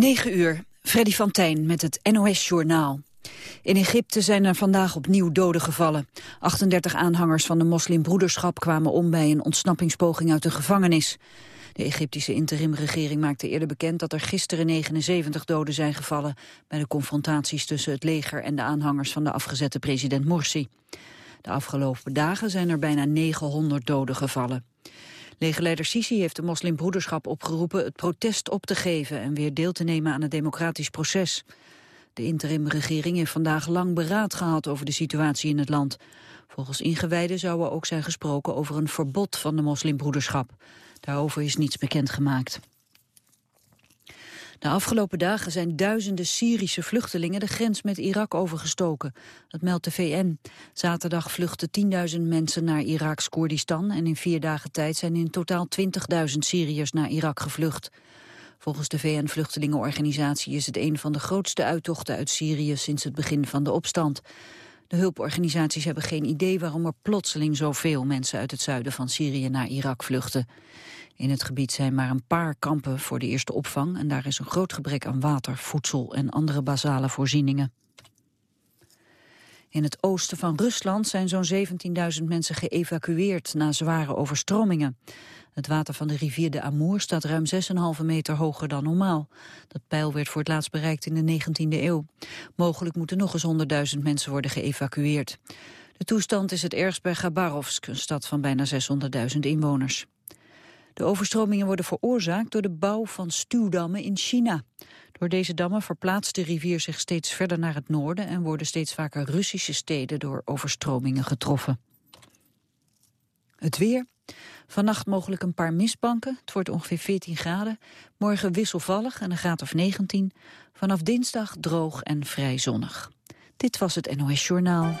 9 uur, Freddy van Tijn met het NOS-journaal. In Egypte zijn er vandaag opnieuw doden gevallen. 38 aanhangers van de moslimbroederschap kwamen om bij een ontsnappingspoging uit de gevangenis. De Egyptische interimregering maakte eerder bekend dat er gisteren 79 doden zijn gevallen bij de confrontaties tussen het leger en de aanhangers van de afgezette president Morsi. De afgelopen dagen zijn er bijna 900 doden gevallen. Legerleider Sisi heeft de moslimbroederschap opgeroepen het protest op te geven en weer deel te nemen aan het democratisch proces. De interimregering heeft vandaag lang beraad gehad over de situatie in het land. Volgens ingewijden zou er ook zijn gesproken over een verbod van de moslimbroederschap. Daarover is niets bekendgemaakt. De afgelopen dagen zijn duizenden Syrische vluchtelingen de grens met Irak overgestoken. Dat meldt de VN. Zaterdag vluchtten 10.000 mensen naar Iraks Koerdistan en in vier dagen tijd zijn in totaal 20.000 Syriërs naar Irak gevlucht. Volgens de VN-vluchtelingenorganisatie is het een van de grootste uittochten uit Syrië sinds het begin van de opstand. De hulporganisaties hebben geen idee waarom er plotseling zoveel mensen uit het zuiden van Syrië naar Irak vluchten. In het gebied zijn maar een paar kampen voor de eerste opvang en daar is een groot gebrek aan water, voedsel en andere basale voorzieningen. In het oosten van Rusland zijn zo'n 17.000 mensen geëvacueerd na zware overstromingen. Het water van de rivier de Amour staat ruim 6,5 meter hoger dan normaal. Dat peil werd voor het laatst bereikt in de 19e eeuw. Mogelijk moeten nog eens 100.000 mensen worden geëvacueerd. De toestand is het ergst bij Gabarovsk, een stad van bijna 600.000 inwoners. De overstromingen worden veroorzaakt door de bouw van stuwdammen in China. Door deze dammen verplaatst de rivier zich steeds verder naar het noorden... en worden steeds vaker Russische steden door overstromingen getroffen. Het weer. Vannacht mogelijk een paar mistbanken. Het wordt ongeveer 14 graden. Morgen wisselvallig en een graad of 19. Vanaf dinsdag droog en vrij zonnig. Dit was het NOS Journaal.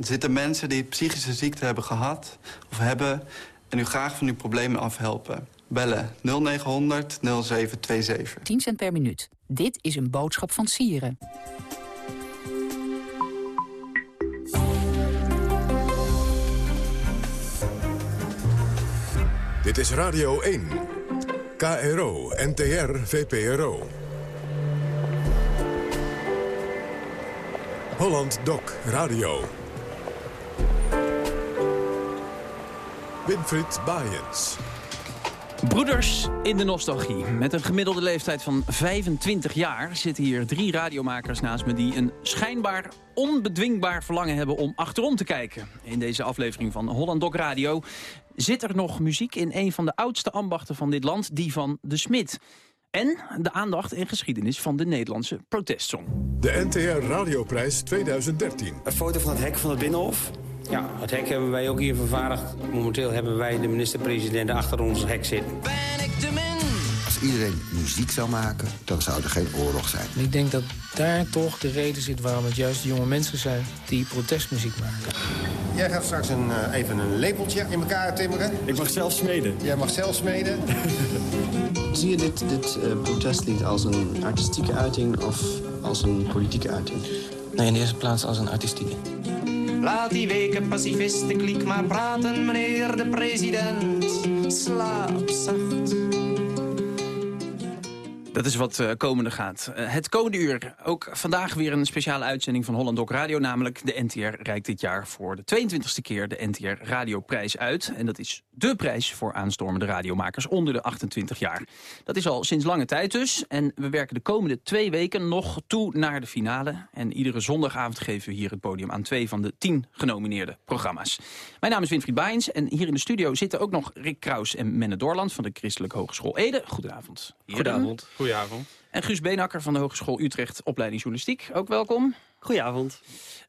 Zitten mensen die psychische ziekte hebben gehad of hebben... en u graag van uw problemen afhelpen. Bellen 0900 0727. 10 cent per minuut. Dit is een boodschap van Sieren. Dit is Radio 1. KRO, NTR, VPRO. Holland Doc Radio. Winfried Baaiens. Broeders in de nostalgie. Met een gemiddelde leeftijd van 25 jaar zitten hier drie radiomakers naast me... die een schijnbaar onbedwingbaar verlangen hebben om achterom te kijken. In deze aflevering van Holland Doc Radio zit er nog muziek in een van de oudste ambachten van dit land, die van de Smit. En de aandacht en geschiedenis van de Nederlandse protestsong. De NTR Radioprijs 2013. Een foto van het hek van het Binnenhof. Ja, het hek hebben wij ook hier vervaardigd. Momenteel hebben wij de minister-president achter ons hek zitten. Ben ik de min? Als iedereen muziek zou maken, dan zou er geen oorlog zijn. Ik denk dat daar toch de reden zit waarom het juist jonge mensen zijn die protestmuziek maken. Jij gaat straks een, uh, even een lepeltje in elkaar timmeren. Ik mag zelf smeden. Jij mag zelf smeden. Zie je dit, dit uh, protestlied als een artistieke uiting of als een politieke uiting? Nee, in de eerste plaats als een artistieke. Laat die weken pacifisten maar praten, meneer de president. Slaap zacht. Dat is wat uh, komende gaat. Uh, het komende uur ook vandaag weer een speciale uitzending van Holland Doc Radio. Namelijk de NTR reikt dit jaar voor de 22e keer de NTR Radioprijs uit. En dat is dé prijs voor aanstormende radiomakers onder de 28 jaar. Dat is al sinds lange tijd dus. En we werken de komende twee weken nog toe naar de finale. En iedere zondagavond geven we hier het podium aan twee van de tien genomineerde programma's. Mijn naam is Winfried Baijns en hier in de studio zitten ook nog Rick Kraus en Menne Doorland van de Christelijke Hogeschool Ede. Goedenavond. Goedenavond. Goedenavond. En Guus Beenakker van de Hogeschool Utrecht, opleiding journalistiek. Ook welkom. Goedenavond.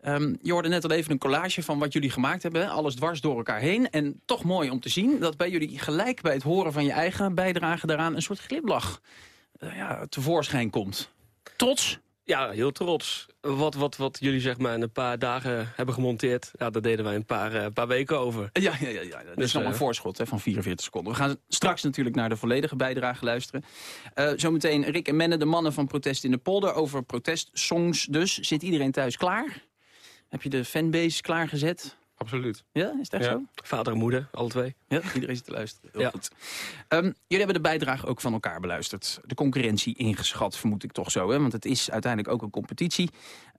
Um, je hoorde net al even een collage van wat jullie gemaakt hebben. Alles dwars door elkaar heen. En toch mooi om te zien dat bij jullie gelijk bij het horen van je eigen bijdrage daaraan... een soort glimlach uh, ja, tevoorschijn komt. Trots? Ja, heel trots. Wat, wat, wat jullie zeg maar in een paar dagen hebben gemonteerd... Ja, daar deden wij een paar, uh, paar weken over. Ja, ja, ja, ja. dat dus, is nog uh, een voorschot hè, van 44 seconden. We gaan straks natuurlijk naar de volledige bijdrage luisteren. Uh, zometeen Rick en Menne, de mannen van Protest in de Polder... over protestsongs dus. Zit iedereen thuis klaar? Heb je de fanbase klaargezet? Absoluut. Ja, is dat ja. zo? Vader en moeder, alle twee. Ja, iedereen zit te luisteren. Heel ja. goed. Um, jullie hebben de bijdrage ook van elkaar beluisterd. De concurrentie ingeschat, vermoed ik toch zo. Hè? Want het is uiteindelijk ook een competitie.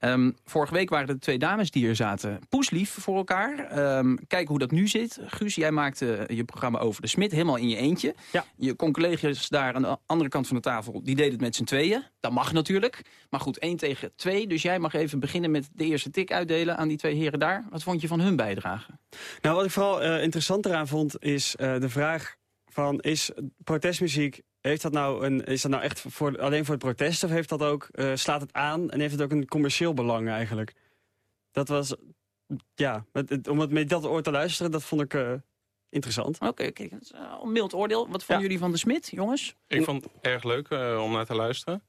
Um, vorige week waren er twee dames die er zaten poeslief voor elkaar. Um, kijken hoe dat nu zit. Guus, jij maakte je programma over de Smit helemaal in je eentje. Ja. Je collega's daar aan de andere kant van de tafel, die deden het met z'n tweeën. Dat mag natuurlijk. Maar goed, één tegen twee. Dus jij mag even beginnen met de eerste tik uitdelen aan die twee heren daar. Wat vond je van hun bijdrage? Nou, wat ik vooral uh, interessant eraan vond, is uh, de vraag van... is protestmuziek heeft dat nou een, is dat nou echt voor, alleen voor het protest of heeft dat ook, uh, slaat het aan en heeft het ook een commercieel belang eigenlijk? Dat was, ja, met, het, om het met dat oor te luisteren, dat vond ik uh, interessant. Oké, okay, kijk, uh, een mild oordeel. Wat vonden ja. jullie van de Smit, jongens? Ik vond het erg leuk om naar te luisteren.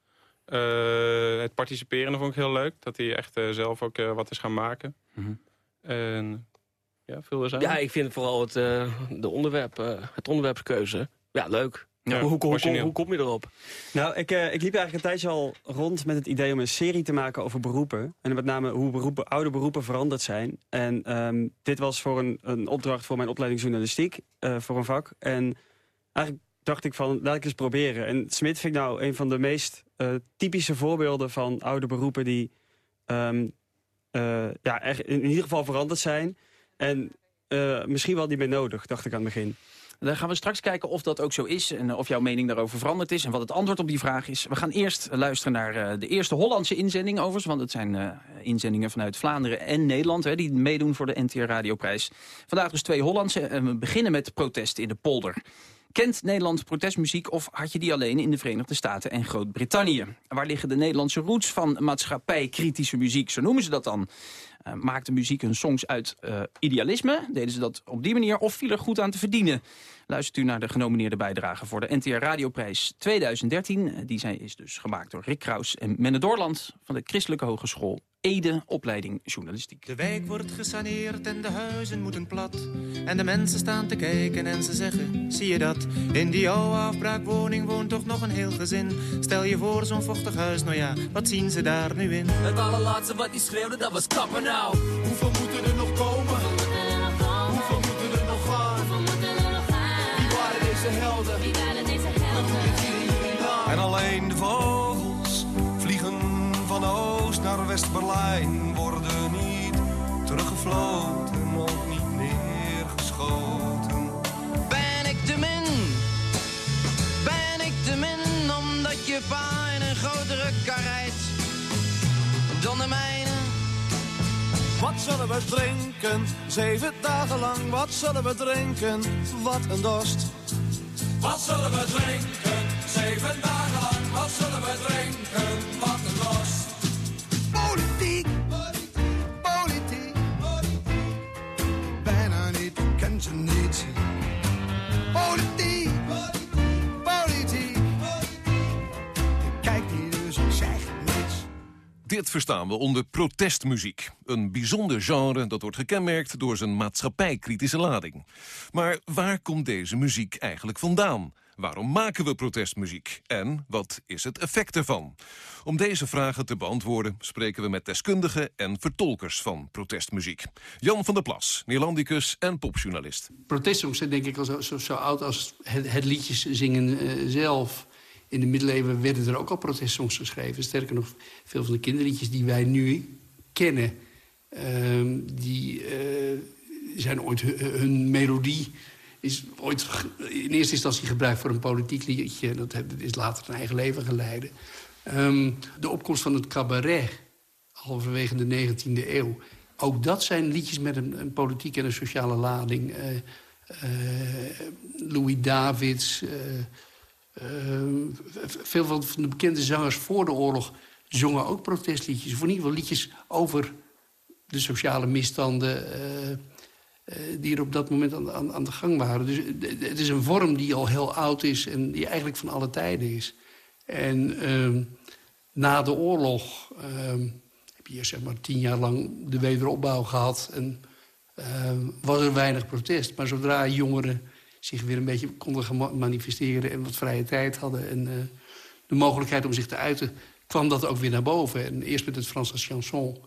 het participeren vond ik heel leuk, dat hij echt zelf ook wat is gaan maken. Mm -hmm. En ja, veel er zijn. Ja, ik vind vooral het, de onderwerp, het onderwerpskeuze, ja, leuk. Ja, hoe, hoe, hoe, hoe, kom je erop? Nou, ik, uh, ik liep eigenlijk een tijdje al rond met het idee om een serie te maken over beroepen. En met name hoe beroepen, oude beroepen veranderd zijn. En um, dit was voor een, een opdracht voor mijn opleiding journalistiek, uh, voor een vak. En eigenlijk dacht ik van, laat ik eens proberen. En Smit vind ik nou een van de meest uh, typische voorbeelden van oude beroepen die um, ja, echt in ieder geval veranderd zijn. En misschien wel niet meer nodig, dacht ik aan het begin. Dan gaan we straks kijken of dat ook zo is en of jouw mening daarover veranderd is en wat het antwoord op die vraag is. We gaan eerst luisteren naar de eerste Hollandse inzending overigens, want het zijn uh, inzendingen vanuit Vlaanderen en Nederland hè, die meedoen voor de NTR Radioprijs. Vandaag dus twee Hollandse en we beginnen met protest in de polder. Kent Nederland protestmuziek of had je die alleen in de Verenigde Staten en Groot-Brittannië? Waar liggen de Nederlandse roots van maatschappijkritische muziek, zo noemen ze dat dan? Uh, maakte muziek hun songs uit uh, idealisme? Deden ze dat op die manier of viel er goed aan te verdienen? Luistert u naar de genomineerde bijdrage voor de NTR Radioprijs 2013. Die zijn, is dus gemaakt door Rick Kraus en Menne Doorland van de Christelijke Hogeschool Ede, opleiding journalistiek. De wijk wordt gesaneerd en de huizen moeten plat. En de mensen staan te kijken en ze zeggen, zie je dat? In die oude afbraakwoning woont toch nog een heel gezin. Stel je voor zo'n vochtig huis, nou ja, wat zien ze daar nu in? Het allerlaatste wat die schreeuwde, dat was kappen nou. Hoeveel moeten er West-Berlijn worden niet teruggefloten, ook niet neergeschoten. Ben ik te min? Ben ik te min omdat je pa in een grotere kar rijdt dan de mijne? Wat zullen we drinken? Zeven dagen lang, wat zullen we drinken? Wat een dorst. Wat zullen we drinken? Zeven dagen lang, wat zullen we drinken? Kijk die dus, ik niets. Dit verstaan we onder protestmuziek. Een bijzonder genre dat wordt gekenmerkt door zijn maatschappijkritische lading. Maar waar komt deze muziek eigenlijk vandaan? Waarom maken we protestmuziek? En wat is het effect ervan? Om deze vragen te beantwoorden spreken we met deskundigen en vertolkers van protestmuziek. Jan van der Plas, Neerlandicus en popjournalist. Protestsongs zijn denk ik al zo, oud als het, het liedjes zingen uh, zelf. in de middeleeuwen werden er ook al protestsongs geschreven. Sterker nog, veel van de kinderliedjes die wij nu kennen... Ehm, die eh, zijn ooit hun, melodie is ooit in eerste instantie gebruikt voor een politiek liedje. Dat is later een eigen leven geleiden. Ehm, de opkomst van het cabaret, halverwege de 19e eeuw... ook dat zijn liedjes met een, een politieke en een sociale lading. Uh, Louis Davids... veel van de bekende zangers voor de oorlog zongen ook protestliedjes. Of in ieder geval liedjes over de sociale misstanden... die er op dat moment aan, aan, aan, de gang waren. Dus het is een vorm die al heel oud is en die eigenlijk van alle tijden is. En ehm, na de oorlog ehm, heb je zeg maar tien jaar lang de wederopbouw gehad. En ehm, was er weinig protest. Maar zodra jongeren zich weer een beetje konden manifesteren... en wat vrije tijd hadden en uh, de mogelijkheid om zich te uiten... kwam dat ook weer naar boven. En eerst met het Franse chanson.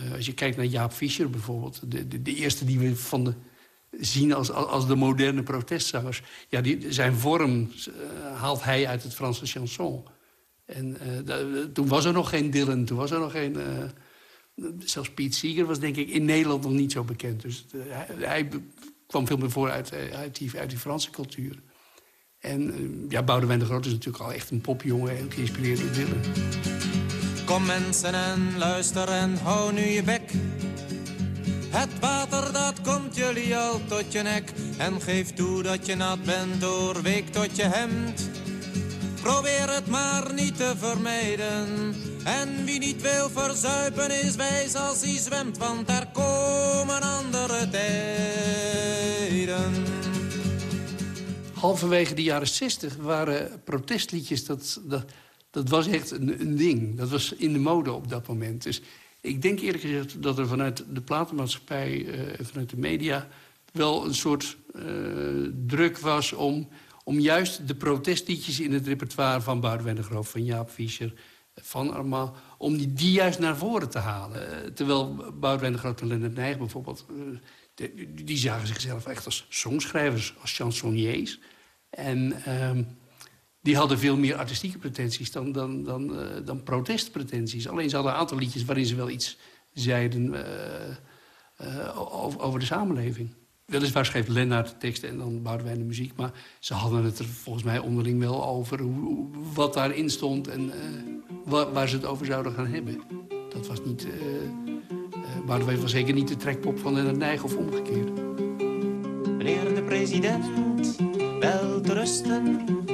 Uh, als je kijkt naar Jaap Fischer bijvoorbeeld... de, de, de eerste die we van zien als, als de moderne protestzangers. Ja, die, zijn vorm uh, haalt hij uit het Franse chanson. En uh, toen was er nog geen Dylan, toen was er nog geen... Zelfs Pete Seeger was denk ik in Nederland nog niet zo bekend. Dus hij, kwam veel meer voor uit, die, uit Franse cultuur. En ja, Boudewijn de Groot is natuurlijk al echt een popjongen... en geïnspireerd door Dylan. Kom mensen en luister en hou nu je bek... Het water dat komt jullie al tot je nek. En geef toe dat je nat bent doorweek tot je hemd. Probeer het maar niet te vermijden. En wie niet wil verzuipen is wijs als hij zwemt. Want er komen andere tijden. Halverwege de jaren 60 waren protestliedjes... dat, dat, dat was echt een, ding. Dat was in de mode op dat moment. Dus ik denk eerlijk gezegd dat er vanuit de platenmaatschappij en uh, vanuit de media... wel een soort uh, druk was om, om juist de protestliedjes in het repertoire... van Boudewijn de Groof, van Jaap Fischer, van Armand... om die, die juist naar voren te halen. Uh, terwijl Boudewijn de Groot en Leonard Nijg bijvoorbeeld... Die zagen zichzelf echt als songschrijvers, als chansonniers. En... Die hadden veel meer artistieke pretenties dan, dan, dan, uh, dan protestpretenties. Alleen ze hadden een aantal liedjes waarin ze wel iets zeiden uh, uh, over, over, de samenleving. Weliswaar schreef Lennart de teksten en dan bouwden wij de muziek. Maar ze hadden het er volgens mij onderling wel over hoe, wat daarin stond... en waar, waar, ze het over zouden gaan hebben. Dat was niet... Boudewijn was zeker niet de trekpop van Lennart Nijg of omgekeerd. Meneer de president, wel te.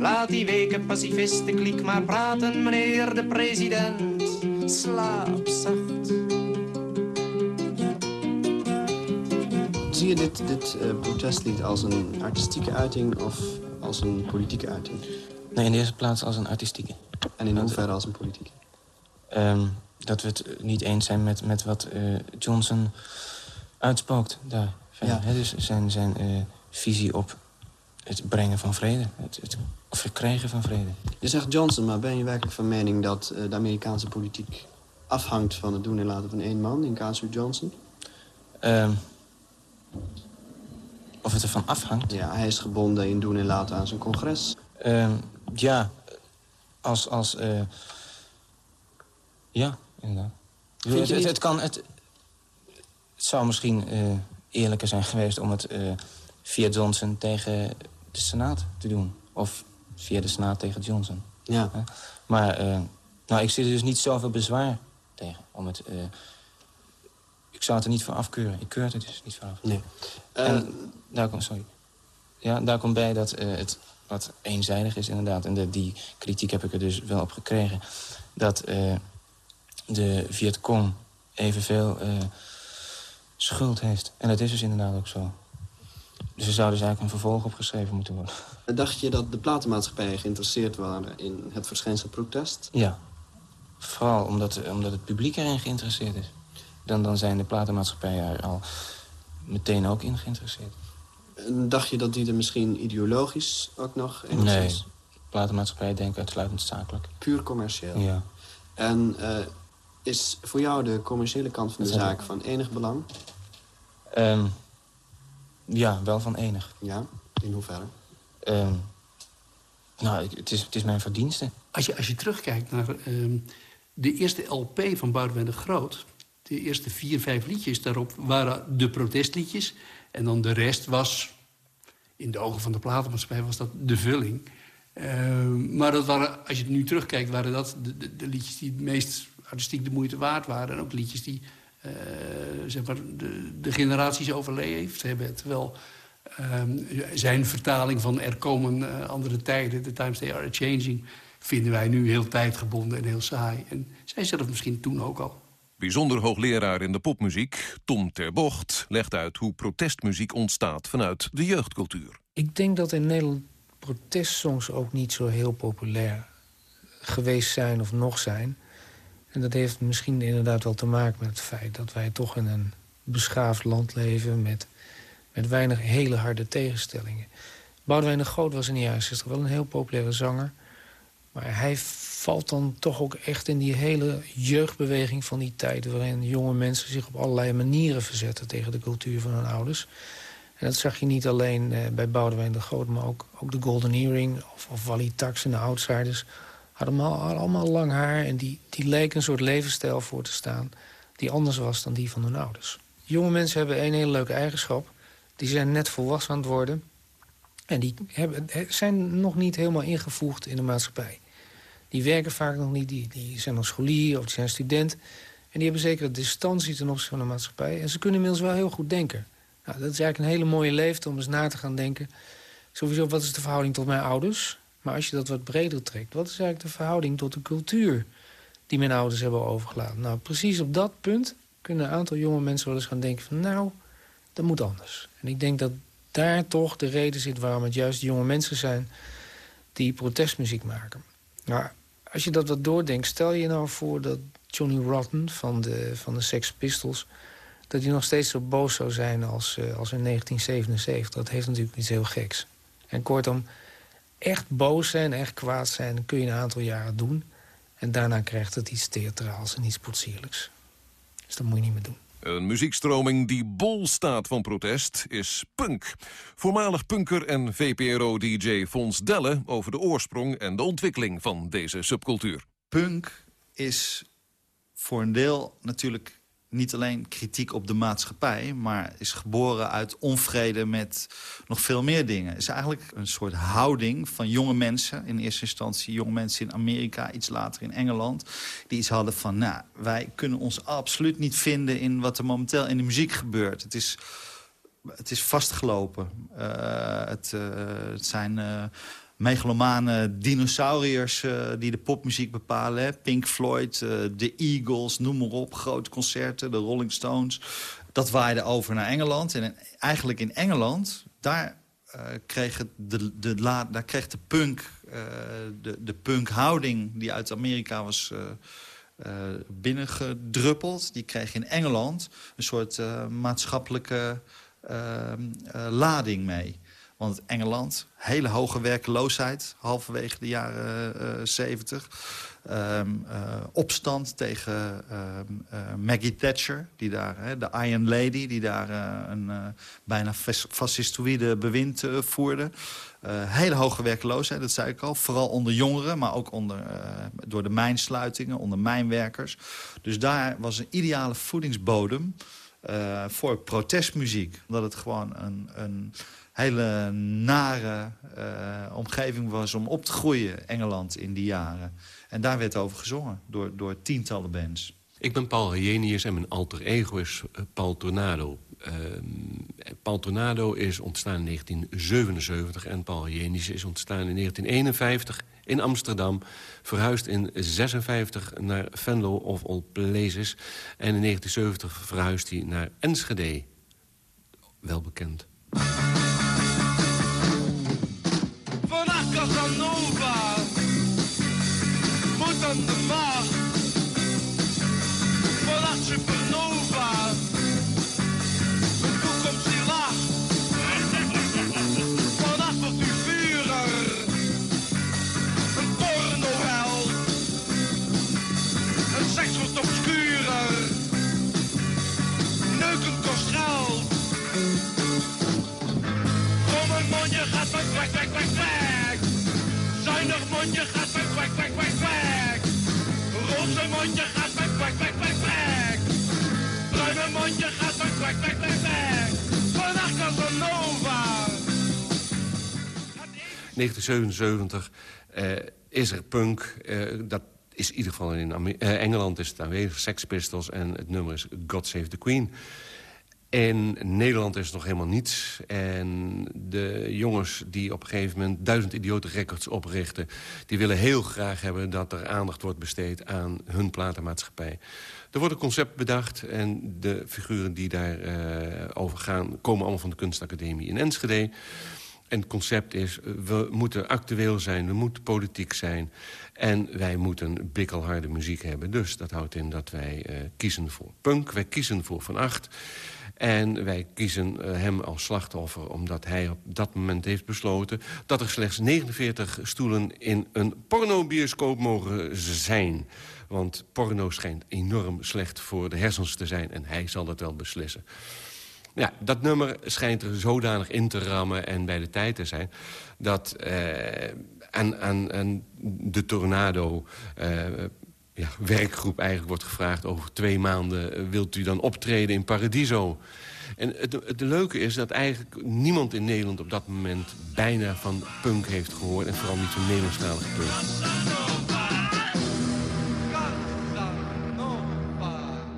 Laat die weken pacifisten kliek maar praten, meneer de president. Slaap zacht. Zie je dit, dit uh, protestlied als een artistieke uiting of als een politieke uiting? Nee, in de eerste plaats als een artistieke. En in hoeverre als een politieke? Um, dat we het niet eens zijn met, met wat uh, Johnson uitspookt daar. Ja. He, dus zijn, zijn uh, visie op het brengen van vrede. Het, het verkrijgen van vrede. Je zegt Johnson, maar ben je werkelijk van mening dat uh, de Amerikaanse politiek afhangt van het doen en laten van één man, in casu Johnson? Um, of het ervan afhangt? Ja, hij is gebonden in doen en laten aan zijn congres. Um, ja, als... als uh, ja, inderdaad. Het, het, het, kan... Het, het zou misschien uh, eerlijker zijn geweest om het via Johnson tegen de Senaat te doen. Of via de Senaat tegen Johnson. Ja. Maar uh, nou, ik zie er dus niet zoveel bezwaar tegen. Om het, uh, ik zou het er niet voor afkeuren. Ik keur het er dus niet voor af. Nee. En uh, daar komt, sorry. Ja, daar komt bij dat het wat eenzijdig is inderdaad. En de, die kritiek heb ik er dus wel op gekregen. Dat de Vietcong evenveel schuld heeft. En dat is dus inderdaad ook zo. Dus er zou dus eigenlijk een vervolg op geschreven moeten worden. Dacht je dat de platenmaatschappijen geïnteresseerd waren in het verschijnsel protest? Ja. Vooral omdat, omdat het publiek erin geïnteresseerd is. Dan, dan zijn de platenmaatschappijen er al meteen ook in geïnteresseerd. Dacht je dat die er misschien ideologisch ook nog Nee, enigszins platenmaatschappijen denken uitsluitend zakelijk. puur commercieel? Ja. En eh, is voor jou de commerciële kant van de Dat zaak van enig belang? Ehm, ja, wel van enig. Ja, in hoeverre? Ehm, nou, het is, het is mijn verdienste. Als je, als je terugkijkt naar ehm, de eerste LP van Boudewijn de Groot... de eerste vier, vijf liedjes daarop waren de protestliedjes... en dan de rest was, in de ogen van de platenmaatschappij... was dat de vulling. Ehm, maar dat waren, als je nu terugkijkt, waren dat de, de, de liedjes... die het meest artistiek de moeite waard waren. En ook liedjes die zeg maar de, de generaties overleefd hebben. Terwijl ehm, zijn vertaling van Er komen eh, andere tijden... The times they are changing vinden wij nu heel tijdgebonden en heel saai. En zij zelf misschien toen ook al. Bijzonder hoogleraar in de popmuziek, Tom Terbocht... legt uit hoe protestmuziek ontstaat vanuit de jeugdcultuur. Ik denk dat in Nederland protestsongs ook niet zo heel populair geweest zijn of nog zijn. En dat heeft misschien inderdaad wel te maken met het feit... dat wij toch in een beschaafd land leven met, met weinig hele harde tegenstellingen. Boudewijn de Groot was in de jaren 60 wel een heel populaire zanger. Maar hij valt dan toch ook echt in die hele jeugdbeweging van die tijd... waarin jonge mensen zich op allerlei manieren verzetten tegen de cultuur van hun ouders. En dat zag je niet alleen eh, bij Boudewijn de Groot... maar ook, ook de Golden Earring of, of Wally Tax en de Outsiders... allemaal, allemaal lang haar en die, die leken een soort levensstijl voor te staan... die anders was dan die van hun ouders. Jonge mensen hebben één hele leuke eigenschap. Die zijn net volwassen aan het worden... en die hebben, zijn nog niet helemaal ingevoegd in de maatschappij. Die werken vaak nog niet, die, die zijn nog scholier of die zijn student... en die hebben zeker een distantie ten opzichte van de maatschappij... en ze kunnen inmiddels wel heel goed denken... Nou, dat is eigenlijk een hele mooie leeftijd om eens na te gaan denken. Sowieso, wat is de verhouding tot mijn ouders? Maar als je dat wat breder trekt, wat is eigenlijk de verhouding tot de cultuur die mijn ouders hebben overgelaten? Nou, precies op dat punt kunnen een aantal jonge mensen wel eens gaan denken van nou, dat moet anders. En ik denk dat daar toch de reden zit waarom het juist jonge mensen zijn die protestmuziek maken. Maar als je dat wat doordenkt, stel je nou voor dat Johnny Rotten van de, van de Sex Pistols dat hij nog steeds zo boos zou zijn als, uh, als in 1977. Dat heeft natuurlijk iets heel geks. En kortom, echt boos zijn, echt kwaad zijn... kun je een aantal jaren doen. En daarna krijgt het iets theatraals en iets potsierlijks. Dus dat moet je niet meer doen. Een muziekstroming die bol staat van protest is punk. Voormalig punker en VPRO-dj Fons Delle over de oorsprong en de ontwikkeling van deze subcultuur. Punk is voor een deel natuurlijk niet alleen kritiek op de maatschappij... maar is geboren uit onvrede met nog veel meer dingen. Is eigenlijk een soort houding van jonge mensen... in eerste instantie jonge mensen in Amerika, iets later in Engeland... die iets hadden van, nou, wij kunnen ons absoluut niet vinden... in wat er momenteel in de muziek gebeurt. Het is, het is vastgelopen. Uh, het, uh, het zijn... Uh, megalomane dinosauriërs uh, die de popmuziek bepalen. Hè? Pink Floyd, uh, de Eagles, noem maar op. Grote concerten, de Rolling Stones. Dat waaide over naar Engeland. En eigenlijk in Engeland, daar, uh, kreeg, het de, de, la, daar kreeg de punk... de, de punkhouding die uit Amerika was binnengedruppeld... die kreeg in Engeland een soort maatschappelijke lading mee... Want Engeland, hele hoge werkeloosheid, halverwege de jaren uh, 70. Um, uh, opstand tegen uh, Maggie Thatcher, die daar, de Iron Lady... die daar een bijna fascistoïde bewind voerde. hele hoge werkeloosheid, dat zei ik al. Vooral onder jongeren, maar ook onder, door de mijnsluitingen, onder mijnwerkers. Dus daar was een ideale voedingsbodem voor protestmuziek. Omdat het gewoon een... een hele nare uh, omgeving was om op te groeien, Engeland, in die jaren. En daar werd over gezongen door, door tientallen bands. Ik ben Paul Hajenius en mijn alter ego is uh, Paul Tornado. Uh, Paul Tornado is ontstaan in 1977 en Paul Hajenius is ontstaan in 1951 in Amsterdam. Verhuisd in 56 naar Venlo of All. En in 1970 verhuisd hij naar Enschede. Wel bekend. Kwek, kwek. Zuinig mondje gaat kwek, kwek, kwek, kwek, kwek. Roze mondje gaat kwek, kwek, kwek, kwek, kwek. Bruine mondje gaat kwek, kwek, kwek, kwek, kwek. Vannacht Casanova. 1977 eh, is er punk. eh, dat is in ieder geval in Ame- eh, Engeland is het aanwezig. Sex Pistols en het nummer is God Save the Queen. In Nederland is nog helemaal niets. En de jongens die op een gegeven moment duizend idiote records oprichten... die willen heel graag hebben dat er aandacht wordt besteed aan hun platenmaatschappij. Er wordt een concept bedacht en de figuren die daarover over gaan... komen allemaal van de kunstacademie in Enschede. En het concept is, eh, we moeten actueel zijn, we moeten politiek zijn... en wij moeten bikkelharde muziek hebben. Dus dat houdt in dat wij eh, kiezen voor punk, wij kiezen voor Van Acht... En wij kiezen eh, hem als slachtoffer omdat hij op dat moment heeft besloten... dat er slechts 49 stoelen in een pornobioscoop mogen zijn. Want porno schijnt enorm slecht voor de hersens te zijn... en hij zal dat wel beslissen. Ja, dat nummer schijnt er zodanig in te rammen en bij de tijd te zijn... dat eh, aan, aan, de Tornado eh, ja, werkgroep eigenlijk wordt gevraagd... over twee maanden eh, wilt u dan optreden in Paradiso. En het, het leuke is dat eigenlijk niemand in Nederland op dat moment... bijna van punk heeft gehoord en vooral niet van Nederlandstalige punk.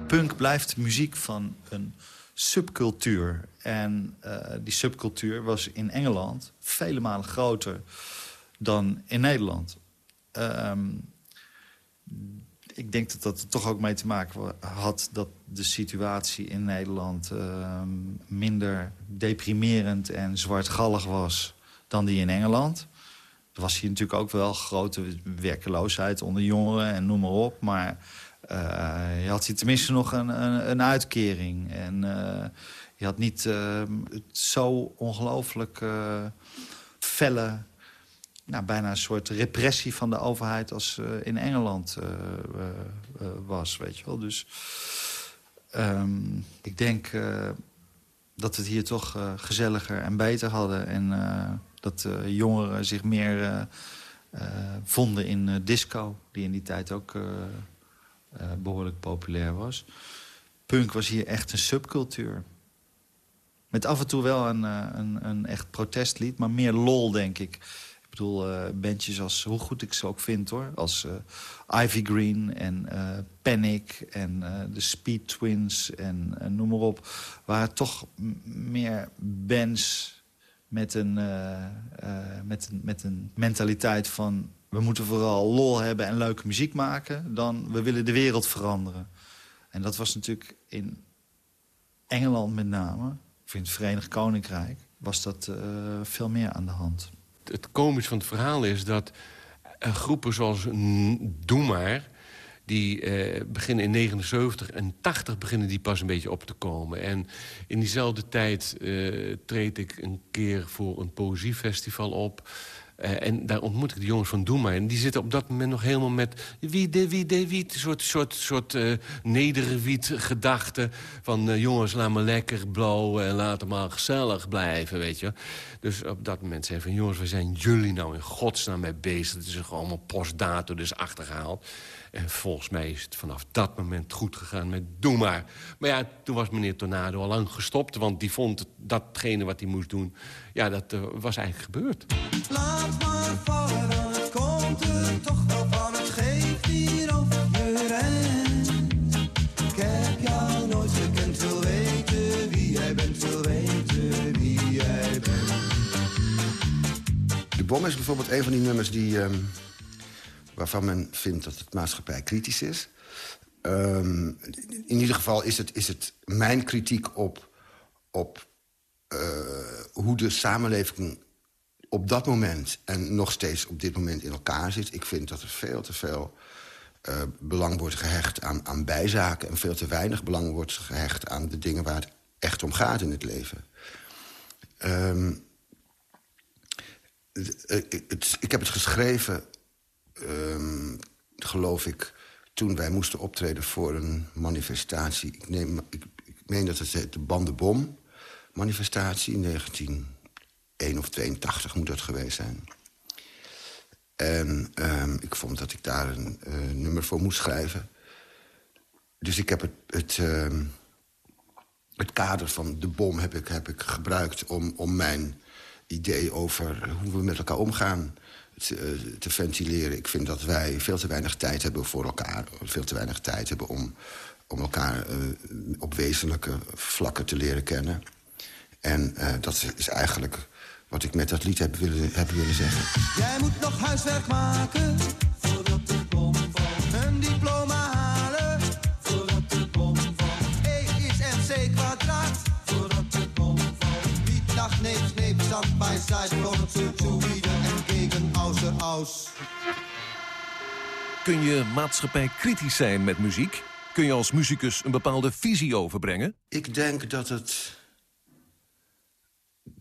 Punk blijft muziek van een subcultuur. En eh, die subcultuur was in Engeland vele malen groter dan in Nederland. Ehm, ik denk dat dat er toch ook mee te maken had... dat de situatie in Nederland ehm, minder deprimerend en zwartgallig was... dan die in Engeland. Er was hier natuurlijk ook wel grote werkeloosheid onder jongeren en noem maar op. Maar uh, je had hier tenminste nog een, een, uitkering. En uh, je had niet uh, het zo ongelooflijk felle... Nou, bijna een soort repressie van de overheid als in Engeland was, weet je wel. Dus um, ik denk dat we het hier toch gezelliger en beter hadden. En dat jongeren zich meer vonden in disco, die in die tijd ook... Behoorlijk populair was. Punk was hier echt een subcultuur. Met af en toe wel een, een, een, echt protestlied, maar meer lol, denk ik. Bedoel, uh, bandjes als, hoe goed ik ze ook vind, hoor. Als Ivy Green en Panic en de Speed Twins en noem maar op. Waren toch meer bands met een, met, een, met een mentaliteit van we moeten vooral lol hebben en leuke muziek maken... dan we willen de wereld veranderen. En dat was natuurlijk in Engeland met name... of in het Verenigd Koninkrijk, was dat veel meer aan de hand. Het komisch van het verhaal is dat uh, groepen zoals Doe Maar... die uh, beginnen in 79 en 80 beginnen die pas een beetje op te komen. En in diezelfde tijd treed ik een keer voor een poëziefestival op... Uh, en daar ontmoet ik de jongens van Doe Maar. En die zitten op dat moment nog helemaal met... wie de, wie de, wie Een soort, soort, soort uh, nederwiet gedachte. Van uh, jongens, laat me lekker blowen en laat maar gezellig blijven, weet je. Dus op dat moment zei van... jongens, waar zijn jullie nou in godsnaam mee bezig? Het is gewoon allemaal postdato, dus achtergehaald. En volgens mij is het vanaf dat moment goed gegaan met doe maar. Maar ja, toen was meneer Tornado al lang gestopt... want die vond datgene wat hij moest doen... ja, dat uh, was eigenlijk gebeurd. Laat maar vallen, dan het komt er toch wel van. Het geeft hier op je rent. Ik heb jou nooit gekend, wil weten wie jij bent. Wil weten wie jij bent. De Bom is bijvoorbeeld een van die nummers die... Um waarvan men vindt dat het maatschappij kritisch is. Um, in ieder geval is het, is het mijn kritiek op, op uh, hoe de samenleving op dat moment... en nog steeds op dit moment in elkaar zit. Ik vind dat er veel te veel uh, belang wordt gehecht aan, aan bijzaken... en veel te weinig belang wordt gehecht aan de dingen waar het echt om gaat in het leven. Het, het, ik heb het geschreven um, geloof ik, toen wij moesten optreden voor een manifestatie. Ik, neem, ik, ik meen dat het de Bandenbom manifestatie in 1 of 82 moet dat geweest zijn. En ehm, ik vond dat ik daar een eh, nummer voor moest schrijven. Dus ik heb het, het, ehm, het kader van de bom heb ik, heb ik gebruikt... om, om mijn idee over hoe we met elkaar omgaan te, eh, te ventileren. Ik vind dat wij veel te weinig tijd hebben voor elkaar. Veel te weinig tijd hebben om, om elkaar uh, op wezenlijke vlakken te leren kennen. En uh, dat is eigenlijk wat ik met dat lied heb willen, heb willen zeggen. Jij moet nog huiswerk maken. E neemt, neemt, stand bij side, zu, zu, Kun je maatschappij kritisch zijn met muziek? Kun je als muzikus een bepaalde visie overbrengen? Ik denk dat het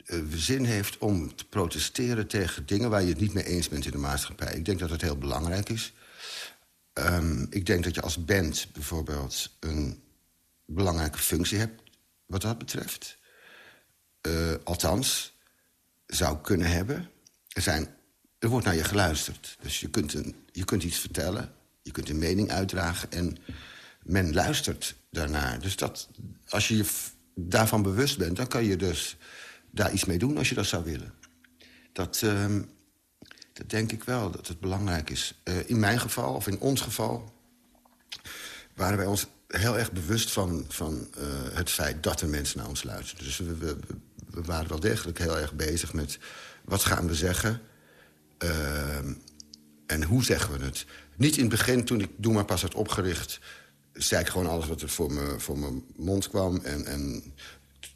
uh, zin heeft om te protesteren tegen dingen... waar je het niet mee eens bent in de maatschappij. Ik denk dat het heel belangrijk is. Um, ik denk dat je als band bijvoorbeeld een belangrijke functie hebt... wat dat betreft. Uh, althans, zou kunnen hebben. Er, zijn, er wordt naar je geluisterd. Dus je kunt, een, je kunt iets vertellen, je kunt een mening uitdragen... en men luistert daarnaar. Dus dat, als je je daarvan bewust bent, dan kan je dus daar iets mee doen als je dat zou willen. Dat, uh, dat denk ik wel, dat het belangrijk is. Uh, in mijn geval, of in ons geval... waren wij ons heel erg bewust van, van uh, het feit dat er mensen naar ons luisteren. Dus we, we, we, waren wel degelijk heel erg bezig met... wat gaan we zeggen en hoe zeggen we het. Niet in het begin, toen ik Doe maar pas had opgericht... zei ik gewoon alles wat er voor, me, voor mijn mond kwam. En, en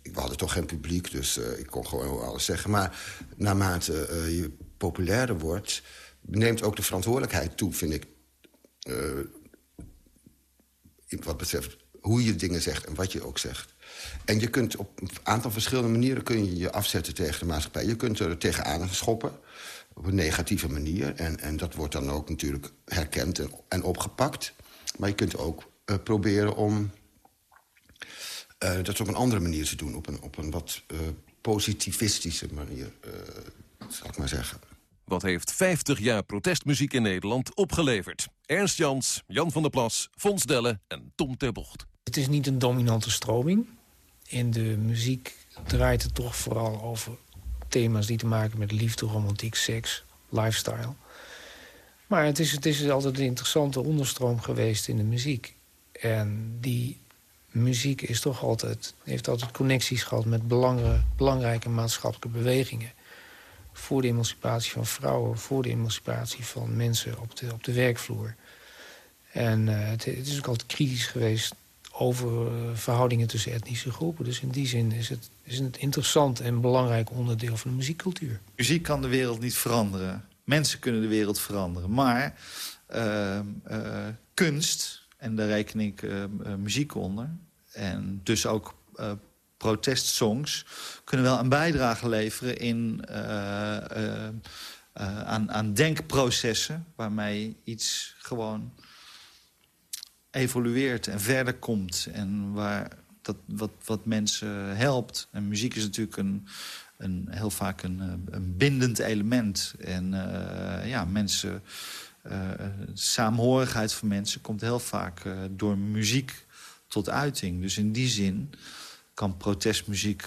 we hadden toch geen publiek, dus uh, ik kon gewoon alles zeggen. Maar naarmate uh, je populairder wordt... neemt ook de verantwoordelijkheid toe, vind ik. Uh, wat betreft hoe je dingen zegt en wat je ook zegt. En je kunt op een aantal verschillende manieren kun je, je afzetten tegen de maatschappij. Je kunt er tegenaan schoppen op een negatieve manier. En, en dat wordt dan ook natuurlijk herkend en, en opgepakt. Maar je kunt ook uh, proberen om uh, dat op een andere manier te doen. Op een, op een wat uh, positivistische manier, zal ik maar zeggen. Wat heeft 50 jaar protestmuziek in Nederland opgeleverd? Ernst Jans, Jan van der Plas, Fons Delle en Tom Terbocht. Het is niet een dominante stroming. In de muziek draait het toch vooral over thema's die te maken met liefde, romantiek, seks, lifestyle. Maar het is, het is altijd een interessante onderstroom geweest in de muziek. En die muziek is toch altijd, heeft altijd connecties gehad met belangrijke maatschappelijke bewegingen. Voor de emancipatie van vrouwen, voor de emancipatie van mensen op de, op de werkvloer. En het, het, is ook altijd kritisch geweest over verhoudingen tussen etnische groepen. Dus in die zin is het, is het een interessant en belangrijk onderdeel van de muziekcultuur. Muziek kan de wereld niet veranderen. Mensen kunnen de wereld veranderen. Maar uh, kunst, en daar reken ik muziek onder... en dus ook protestsongs kunnen wel een bijdrage leveren in, aan, aan denkprocessen... waarmee iets gewoon evolueert en verder komt. En waar dat wat, wat mensen helpt. En muziek is natuurlijk een, een, heel vaak een, een bindend element. En ja, mensen... saamhorigheid van mensen komt heel vaak door muziek tot uiting. Dus in die zin kan protestmuziek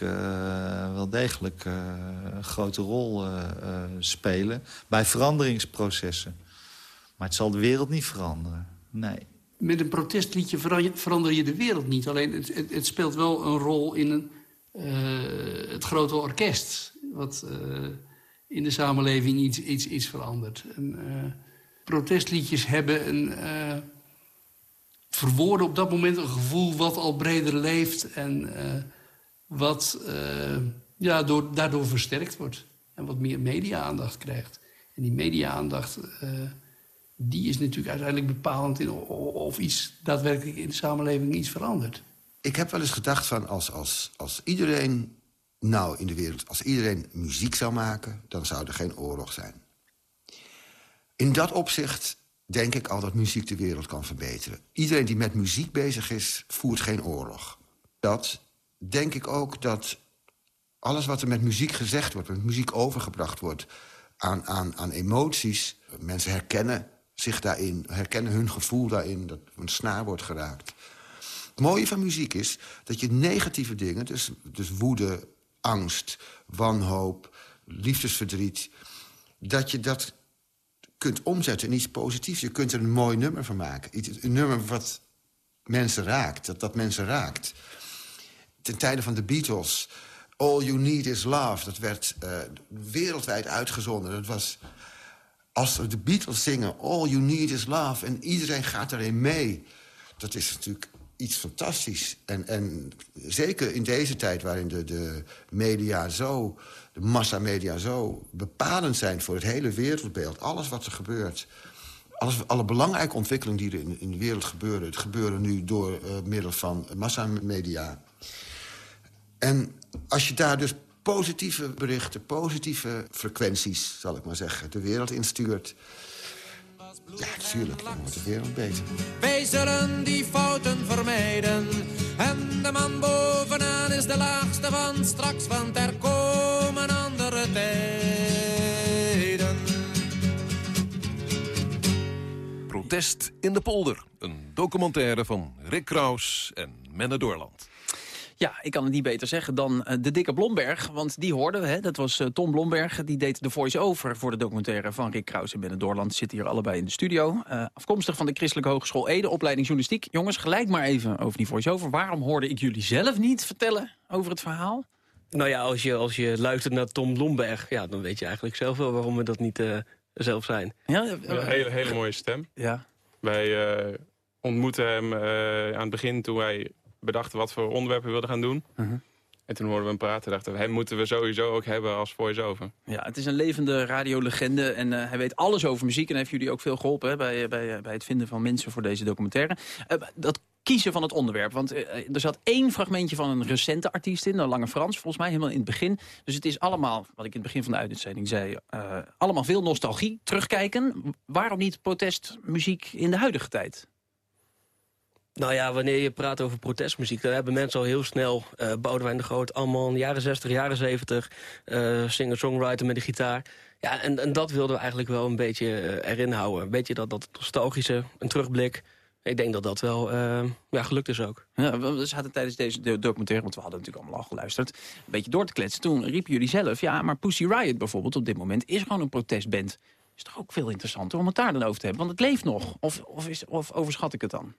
wel degelijk een grote rol spelen bij veranderingsprocessen. Maar het zal de wereld niet veranderen, nee. Met een protestliedje verander je de wereld niet. Alleen het, het, speelt wel een rol in een, het grote orkest... wat in de samenleving iets, iets, iets verandert. En, protestliedjes hebben een verwoorden op dat moment een gevoel wat al breder leeft... en wat ja, door, daardoor versterkt wordt. En wat meer media-aandacht krijgt. En die media-aandacht die is natuurlijk uiteindelijk bepalend... in of iets daadwerkelijk in de samenleving iets verandert. Ik heb wel eens gedacht van als, als, als iedereen nou in de wereld... als iedereen muziek zou maken, dan zou er geen oorlog zijn. In dat opzicht denk ik al dat muziek de wereld kan verbeteren. Iedereen die met muziek bezig is, voert geen oorlog. Dat denk ik ook dat alles wat er met muziek gezegd wordt, met muziek overgebracht wordt... aan, aan, aan emoties, mensen herkennen zich daarin, herkennen hun gevoel daarin... dat een snaar wordt geraakt. Het mooie van muziek is dat je negatieve dingen, dus, dus woede, angst, wanhoop, liefdesverdriet... dat je dat kunt omzetten in iets positiefs. Je kunt er een mooi nummer van maken. Iets, een nummer wat mensen raakt, dat, dat mensen raakt. Ten tijde van de Beatles, All You Need Is Love... dat werd uh, wereldwijd uitgezonden. Dat was, als de Beatles zingen, All You Need Is Love... en iedereen gaat erin mee, dat is natuurlijk iets fantastisch. En, en zeker in deze tijd waarin de, de media zo, de massamedia zo bepalend zijn voor het hele wereldbeeld. Alles wat er gebeurt. Alles, alle belangrijke ontwikkelingen die er in, in de wereld gebeuren... het gebeuren nu door uh, middel van massamedia. En als je daar dus positieve berichten, positieve frequenties, zal ik maar zeggen... de wereld instuurt... Ja, natuurlijk, dan wordt de wereld beter. Wij zullen die fouten vermijden. En de man bovenaan is de laagste van straks, want er komen andere tijden. Protest in de polder. Een documentaire van Rick Kraus en Menne Doorland. Ja, ik kan het niet beter zeggen dan uh, de dikke Blomberg. Want die hoorden we, hè? dat was uh, Tom Blomberg. Die deed de voice-over voor de documentaire van Rick Kraus en Benne Doorland. Zitten hier allebei in de studio. Uh, afkomstig van de Christelijke Hogeschool Ede, opleiding journalistiek. Jongens, gelijk maar even over die voice-over. Waarom hoorde ik jullie zelf niet vertellen over het verhaal? Nou ja, als je, als je luistert naar Tom Blomberg... Ja, dan weet je eigenlijk zelf wel waarom we dat niet zelf zijn. Ja, een hele, hele mooie stem. Ja. Wij ontmoetten hem aan het begin toen wij bedachten wat voor onderwerpen we wilden gaan doen. Uh-huh. En toen hoorden we hem praten dachten we, hem moeten we sowieso ook hebben als voice-over. Ja, het is een levende radiolegende en uh, hij weet alles over muziek... en heeft jullie ook veel geholpen hè, bij, bij, bij het vinden van mensen voor deze documentaire. Uh, dat kiezen van het onderwerp, want uh, er zat één fragmentje van een recente artiest in... Lange Frans, volgens mij helemaal in het begin. Dus het is allemaal, wat ik in het begin van de uitzending zei... allemaal veel nostalgie, terugkijken. Waarom niet protestmuziek in de huidige tijd? Nou ja, wanneer je praat over protestmuziek... dan hebben mensen al heel snel uh, Boudewijn de Groot... allemaal in jaren 60, jaren 70... Uh, singer-songwriter met de gitaar. Ja, en, en dat wilden we eigenlijk wel een beetje uh, erin houden. Een beetje dat, dat nostalgische, een terugblik. Ik denk dat dat wel ja, gelukt is ook. Ja, we zaten tijdens deze documentaire, want we hadden natuurlijk allemaal al geluisterd... een beetje door te kletsen. Toen riepen jullie zelf... ja, maar Pussy Riot bijvoorbeeld op dit moment is gewoon een protestband. Is toch ook veel interessanter om het daar dan over te hebben? Want het leeft nog. Of, of, is, of overschat ik het dan?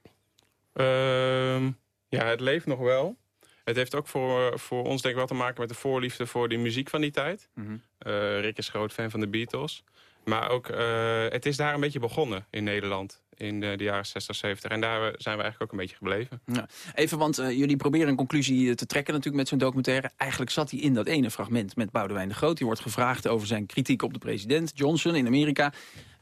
Uh, ja, het leeft nog wel. Het heeft ook voor, voor ons denk ik wel te maken met de voorliefde voor de muziek van die tijd. Mm -hmm. uh, Rick is groot fan van de Beatles. Maar ook, uh, het is daar een beetje begonnen in Nederland. In de, de, jaren 60, 70. En daar zijn we eigenlijk ook een beetje gebleven. Ja. Even, want uh, jullie proberen een conclusie te trekken natuurlijk met zo'n documentaire. Eigenlijk zat hij in dat ene fragment met Boudewijn de Groot. Die wordt gevraagd over zijn kritiek op de president Johnson in Amerika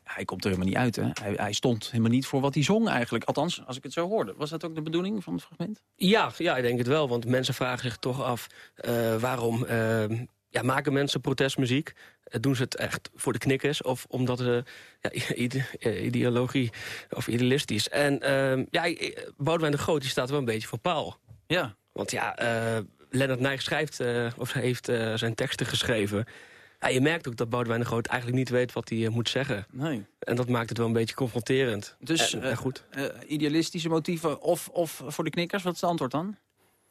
hij komt er helemaal niet uit. Hè? Hij, hij, stond helemaal niet voor wat hij zong eigenlijk. Althans, als ik het zo hoorde. Was dat ook de bedoeling van het fragment? Ja, ja ik denk het wel. Want mensen vragen zich toch af uh, waarom... Uh, ja, maken mensen protestmuziek? Doen ze het echt voor de knikkers? Of omdat ze ja, ide ideologie of idealistisch? En uh, ja, Boudewijn de Groot die staat wel een beetje voor paal. Ja. Want ja, Lennart Nijg schrijft, of heeft zijn teksten geschreven... Ja, je merkt ook dat Boudewijn de Groot eigenlijk niet weet wat hij uh, moet zeggen. Nee. En dat maakt het wel een beetje confronterend. Dus en, uh, goed. Uh, idealistische motieven of, of voor de knikkers? Wat is het antwoord dan?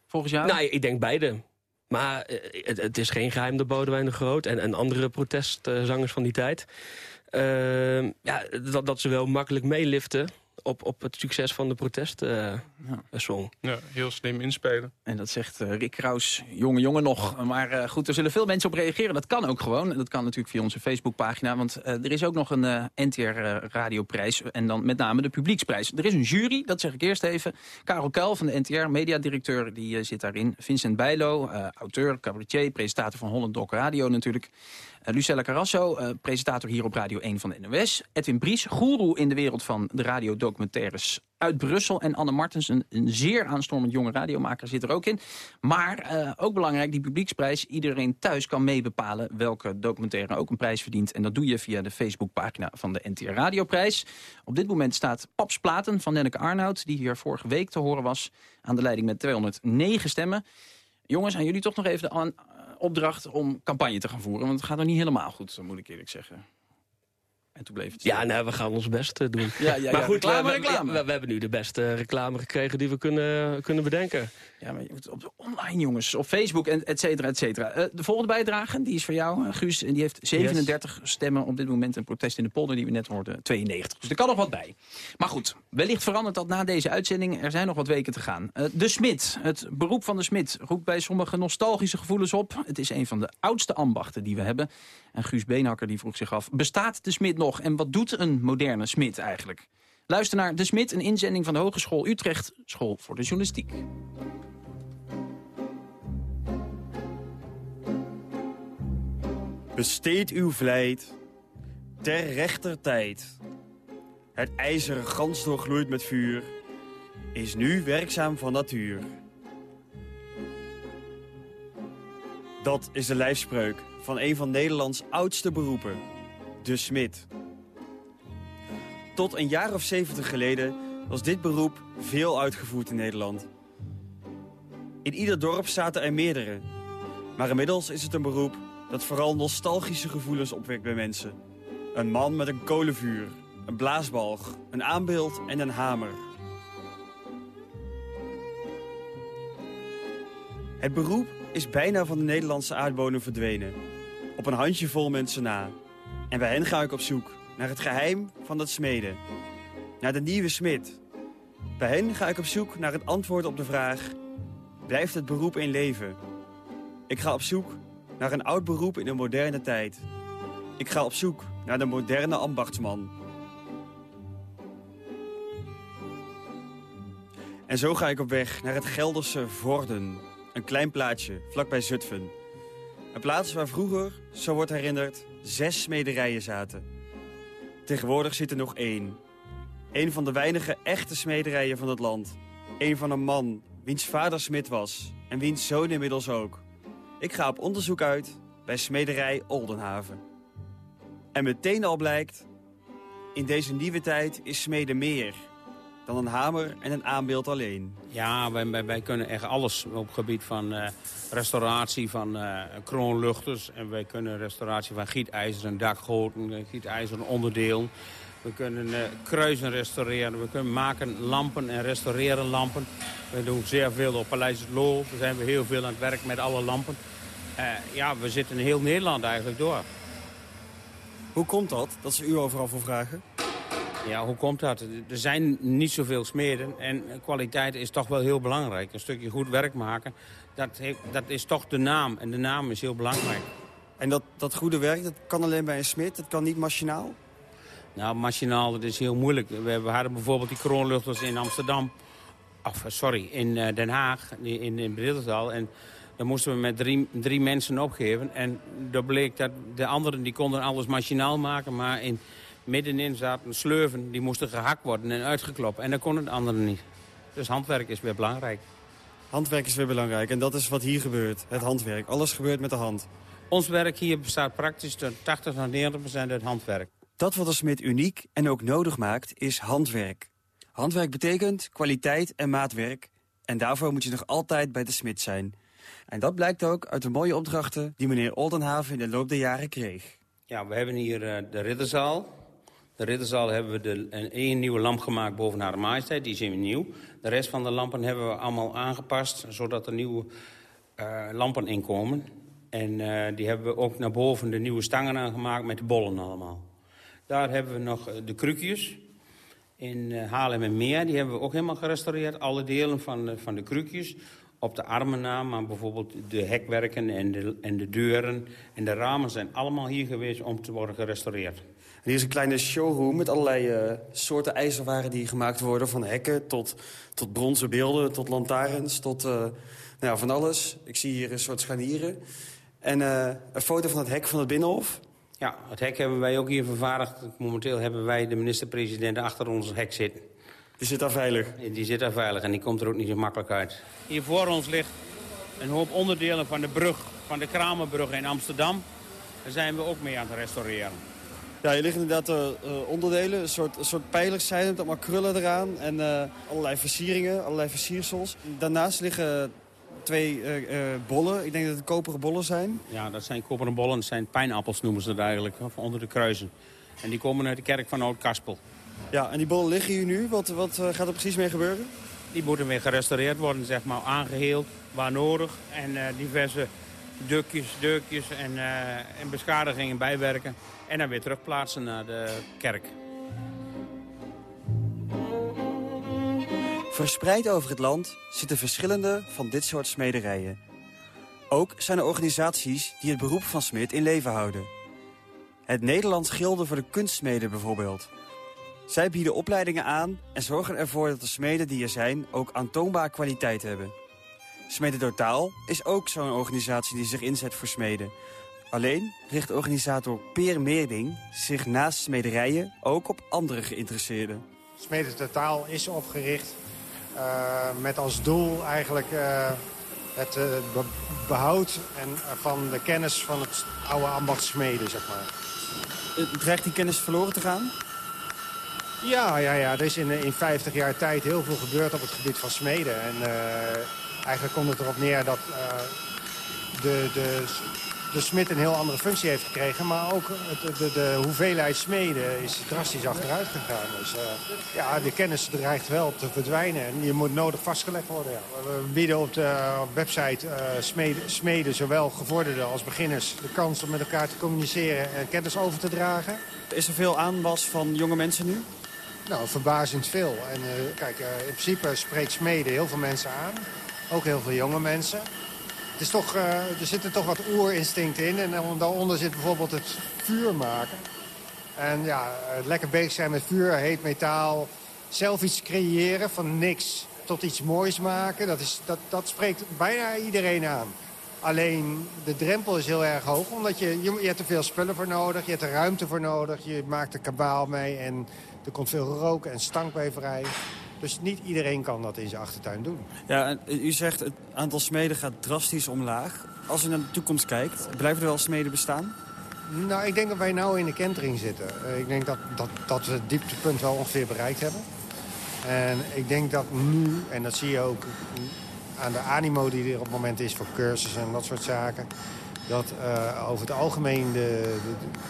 Volgens jou? Nou, ik denk beide. Maar het, het, is geen geheim dat Boudewijn de Groot en, en andere protestzangers van die tijd... Ehm, ja, dat, dat ze wel makkelijk meeliften op, op het succes van de protestsong. Uh, ja, heel slim inspelen. En dat zegt uh, Rick Kraus, jonge jongen nog. Maar uh, goed, er zullen veel mensen op reageren. Dat kan ook gewoon. En dat kan natuurlijk via onze Facebookpagina. Want er is ook nog een NTR-radioprijs. en dan met name de publieksprijs. Er is een jury, dat zeg ik eerst even. Karel Kuil van de NTR, mediadirecteur, die zit daarin. Vincent Bijlo, auteur, cabaretier, presentator van Holland Doc Radio natuurlijk. Uh, Lucella Carrasso, uh, presentator hier op Radio 1 van de NOS. Edwin Bries, goeroe in de wereld van de radiodocumentaires uit Brussel. En Anne Martens, een, zeer aanstormend jonge radiomaker, zit er ook in. Maar uh, ook belangrijk, die publieksprijs. Iedereen thuis kan meebepalen welke documentaire ook een prijs verdient. En dat doe je via de Facebookpagina van de NTR Radioprijs. Op dit moment staat Paps Platen van Nenneke Arnoud... die hier vorige week te horen was aan de leiding met 209 stemmen. Jongens, aan jullie toch nog even de opdracht om campagne te gaan voeren. Want het gaat nog niet helemaal goed, moet ik eerlijk zeggen. En toen bleef het Ja, nou, we gaan ons best eh, doen. Ja, ja, maar goed, reclame, we, reclame. We, we hebben nu de beste reclame gekregen die we kunnen, kunnen bedenken. Ja, maar je moet op de online jongens, op Facebook en et cetera, et cetera. Eh, de volgende bijdrage, die is voor jou, eh, Guus. En die heeft 37 stemmen op dit moment. Een protest in de polder die we net hoorden, 92. Dus er kan nog wat bij. Maar goed, wellicht verandert dat na deze uitzending. Er zijn nog wat weken te gaan. De smid, het beroep van de smid, roept bij sommigen nostalgische gevoelens op. Het is een van de oudste ambachten die we hebben. En Guus Beenhakker die vroeg zich af, bestaat de smid nog? En wat doet een moderne smid eigenlijk? Luister naar De Smid, een inzending van de Hogeschool Utrecht, School voor de Journalistiek. Besteed uw vlijt ter rechter tijd. Het ijzeren gans doorgloeid met vuur is nu werkzaam van natuur. Dat is de lijfspreuk van een van Nederlands oudste beroepen, de smid. Tot een jaar of zeventig geleden was dit beroep veel uitgevoerd in Nederland. In ieder dorp zaten er meerdere. Maar inmiddels is het een beroep dat vooral nostalgische gevoelens opwekt bij mensen. Een man met een kolenvuur, een blaasbalg, een aanbeeld en een hamer. Het beroep is bijna van de Nederlandse aardbodem verdwenen. Op een handjevol mensen na. En bij hen ga ik op zoek naar het geheim van het smeden. Naar de nieuwe smid. Bij hen ga ik op zoek naar het antwoord op de vraag... Blijft het beroep in leven? Ik ga op zoek naar een oud beroep in een moderne tijd. Ik ga op zoek naar de moderne ambachtsman. En zo ga ik op weg naar het Gelderse Vorden. Een klein plaatsje, vlakbij Zutphen. Een plaats waar vroeger, zo wordt herinnerd, zes smederijen zaten. Tegenwoordig zit er nog één. Een van de weinige echte smederijen van het land. Een van een man, wiens vader smid was en wiens zoon inmiddels ook. Ik ga op onderzoek uit bij smederij Oldenhaven. En meteen al blijkt, in deze nieuwe tijd is smeden meer dan een hamer en een aanbeeld alleen. Ja, wij, wij, wij kunnen echt alles op het gebied van eh, restauratie van eh, kroonluchters. En wij kunnen restauratie van gietijzeren dakgoten, eh, gietijzeren onderdeel. We kunnen kruisen restaureren. We kunnen maken lampen en restaureren lampen. We doen zeer veel op Paleis het Loo. Daar zijn we heel veel aan het werk met alle lampen. Ja, we zitten in heel Nederland eigenlijk door. Hoe komt dat, dat ze u overal voor vragen? Ja, hoe komt dat? Er zijn niet zoveel smeden en kwaliteit is toch wel heel belangrijk. Een stukje goed werk maken, dat, heeft, dat is toch de naam. En de naam is heel belangrijk. En dat, dat goede werk, dat kan alleen bij een smid, dat kan niet machinaal? Nou, machinaal, dat is heel moeilijk. We, we hadden bijvoorbeeld die kroonluchters in Amsterdam. Of, sorry, in eh, Den Haag, in, in. En dan moesten we met drie, drie mensen opgeven. En dat bleek dat de anderen die konden alles machinaal maken. Maar in, middenin zaten sleuven, die moesten gehakt worden en uitgeklopt. En dat konden de anderen niet. Dus handwerk is weer belangrijk. Handwerk is weer belangrijk en dat is wat hier gebeurt, het handwerk. Alles gebeurt met de hand. Ons werk hier bestaat praktisch tot 80 tot 90 procent uit handwerk. Dat wat een smid uniek en ook nodig maakt, is handwerk. Handwerk betekent kwaliteit en maatwerk. En daarvoor moet je nog altijd bij de smid zijn. En dat blijkt ook uit de mooie opdrachten die meneer Oldenhaven in de loop der jaren kreeg. Ja, we hebben hier uh, de ridderzaal. De ridderzaal hebben we de, een één nieuwe lamp gemaakt boven haar majesteit. Die we nieuw. De rest van de lampen hebben we allemaal aangepast, zodat er nieuwe uh, lampen inkomen. En uh, die hebben we ook naar boven de nieuwe stangen aangemaakt met de bollen allemaal. Daar hebben we nog de krukjes. In Haarlem en Meer, die hebben we ook helemaal gerestaureerd. Alle delen van, van de krukjes. Op de armen na, maar bijvoorbeeld de hekwerken en de, en de deuren en de ramen zijn allemaal hier geweest om te worden gerestaureerd. En hier is een kleine showroom met allerlei uh, soorten ijzerwaren die gemaakt worden. Van hekken tot, tot bronzen beelden, tot lantaarns, tot uh, nou ja, van alles. Ik zie hier een soort scharnieren. En uh, een foto van het hek van het Binnenhof. Ja, het hek hebben wij ook hier vervaardigd. Momenteel hebben wij de minister-president achter ons hek zitten. Die zit daar veilig? Die zit daar veilig en die komt er ook niet zo makkelijk uit. Hier voor ons ligt een hoop onderdelen van de brug, van de Kramerbrug in Amsterdam. Daar zijn we ook mee aan het restaureren. Ja, hier liggen inderdaad uh, onderdelen, een soort, een soort pijlers zijn het, allemaal krullen eraan. En uh, allerlei versieringen, allerlei versiersels. Daarnaast liggen twee eh, eh, bollen. Ik denk dat het koperen bollen zijn. Ja, dat zijn koperen bollen. Dat zijn pijnappels noemen ze het eigenlijk. Of onder de kruisen. En die komen uit de kerk van Oud-Kaspel. Ja, en die bollen liggen hier nu. Wat, wat eh, gaat er precies mee gebeuren? Die moeten weer gerestaureerd worden, zeg maar, aangeheeld waar nodig. En eh, diverse dukjes, deukjes en, eh, en beschadigingen bijwerken. En dan weer terugplaatsen naar de kerk. Verspreid over het land zitten verschillende van dit soort smederijen. Ook zijn er organisaties die het beroep van smid in leven houden. Het Nederlands Gilde voor de Kunstsmeden bijvoorbeeld. Zij bieden opleidingen aan en zorgen ervoor dat de smeden die er zijn ook aantoonbaar kwaliteit hebben. Smeden Totaal is ook zo'n organisatie die zich inzet voor smeden. Alleen richt organisator Peer Meerding zich naast smederijen ook op andere geïnteresseerden. Smeden Totaal is opgericht eh, met als doel eigenlijk eh, het eh, be- behoud en, van de kennis van het oude ambacht smeden, zeg maar. Dreigt die kennis verloren te gaan? Ja, ja, ja. Er is in, in 50 jaar tijd heel veel gebeurd op het gebied van smeden. En eigenlijk komt het erop neer dat eh, de, de, de smid een heel andere functie heeft gekregen. Maar ook het, de, de hoeveelheid smeden is drastisch achteruit gegaan. Dus eh, ja, de kennis dreigt wel te verdwijnen. En die moet nodig vastgelegd worden. Ja. We bieden op de op website eh, smeden, smeden, zowel gevorderden als beginners... de kans om met elkaar te communiceren en kennis over te dragen. Is er veel aanwas van jonge mensen nu? Nou, verbazend veel. En eh, kijk, eh, in principe spreekt smeden heel veel mensen aan. Ook heel veel jonge mensen. Het is toch, eh, er zitten toch wat oerinstincten in. En daaronder zit bijvoorbeeld het vuur maken. En ja, het lekker bezig zijn met vuur, heet metaal. Zelf iets creëren van niks tot iets moois maken. Dat, is, dat, dat spreekt bijna iedereen aan. Alleen de drempel is heel erg hoog, omdat je, je, je hebt er veel spullen voor nodig. Je hebt er ruimte voor nodig. Je maakt er kabaal mee en er komt veel rook en stank bij vrij. Dus niet iedereen kan dat in zijn achtertuin doen. Ja, en u zegt het aantal smeden gaat drastisch omlaag. Als u naar de toekomst kijkt, blijven er wel smeden bestaan? Nou, ik denk dat wij nou in de kentering zitten. Eh, Ik denk dat, dat, dat we het dieptepunt wel ongeveer bereikt hebben. En ik denk dat nu, en dat zie je ook aan de animo die er op het moment is voor cursussen en dat soort zaken... dat eh, over het algemeen de, de- de-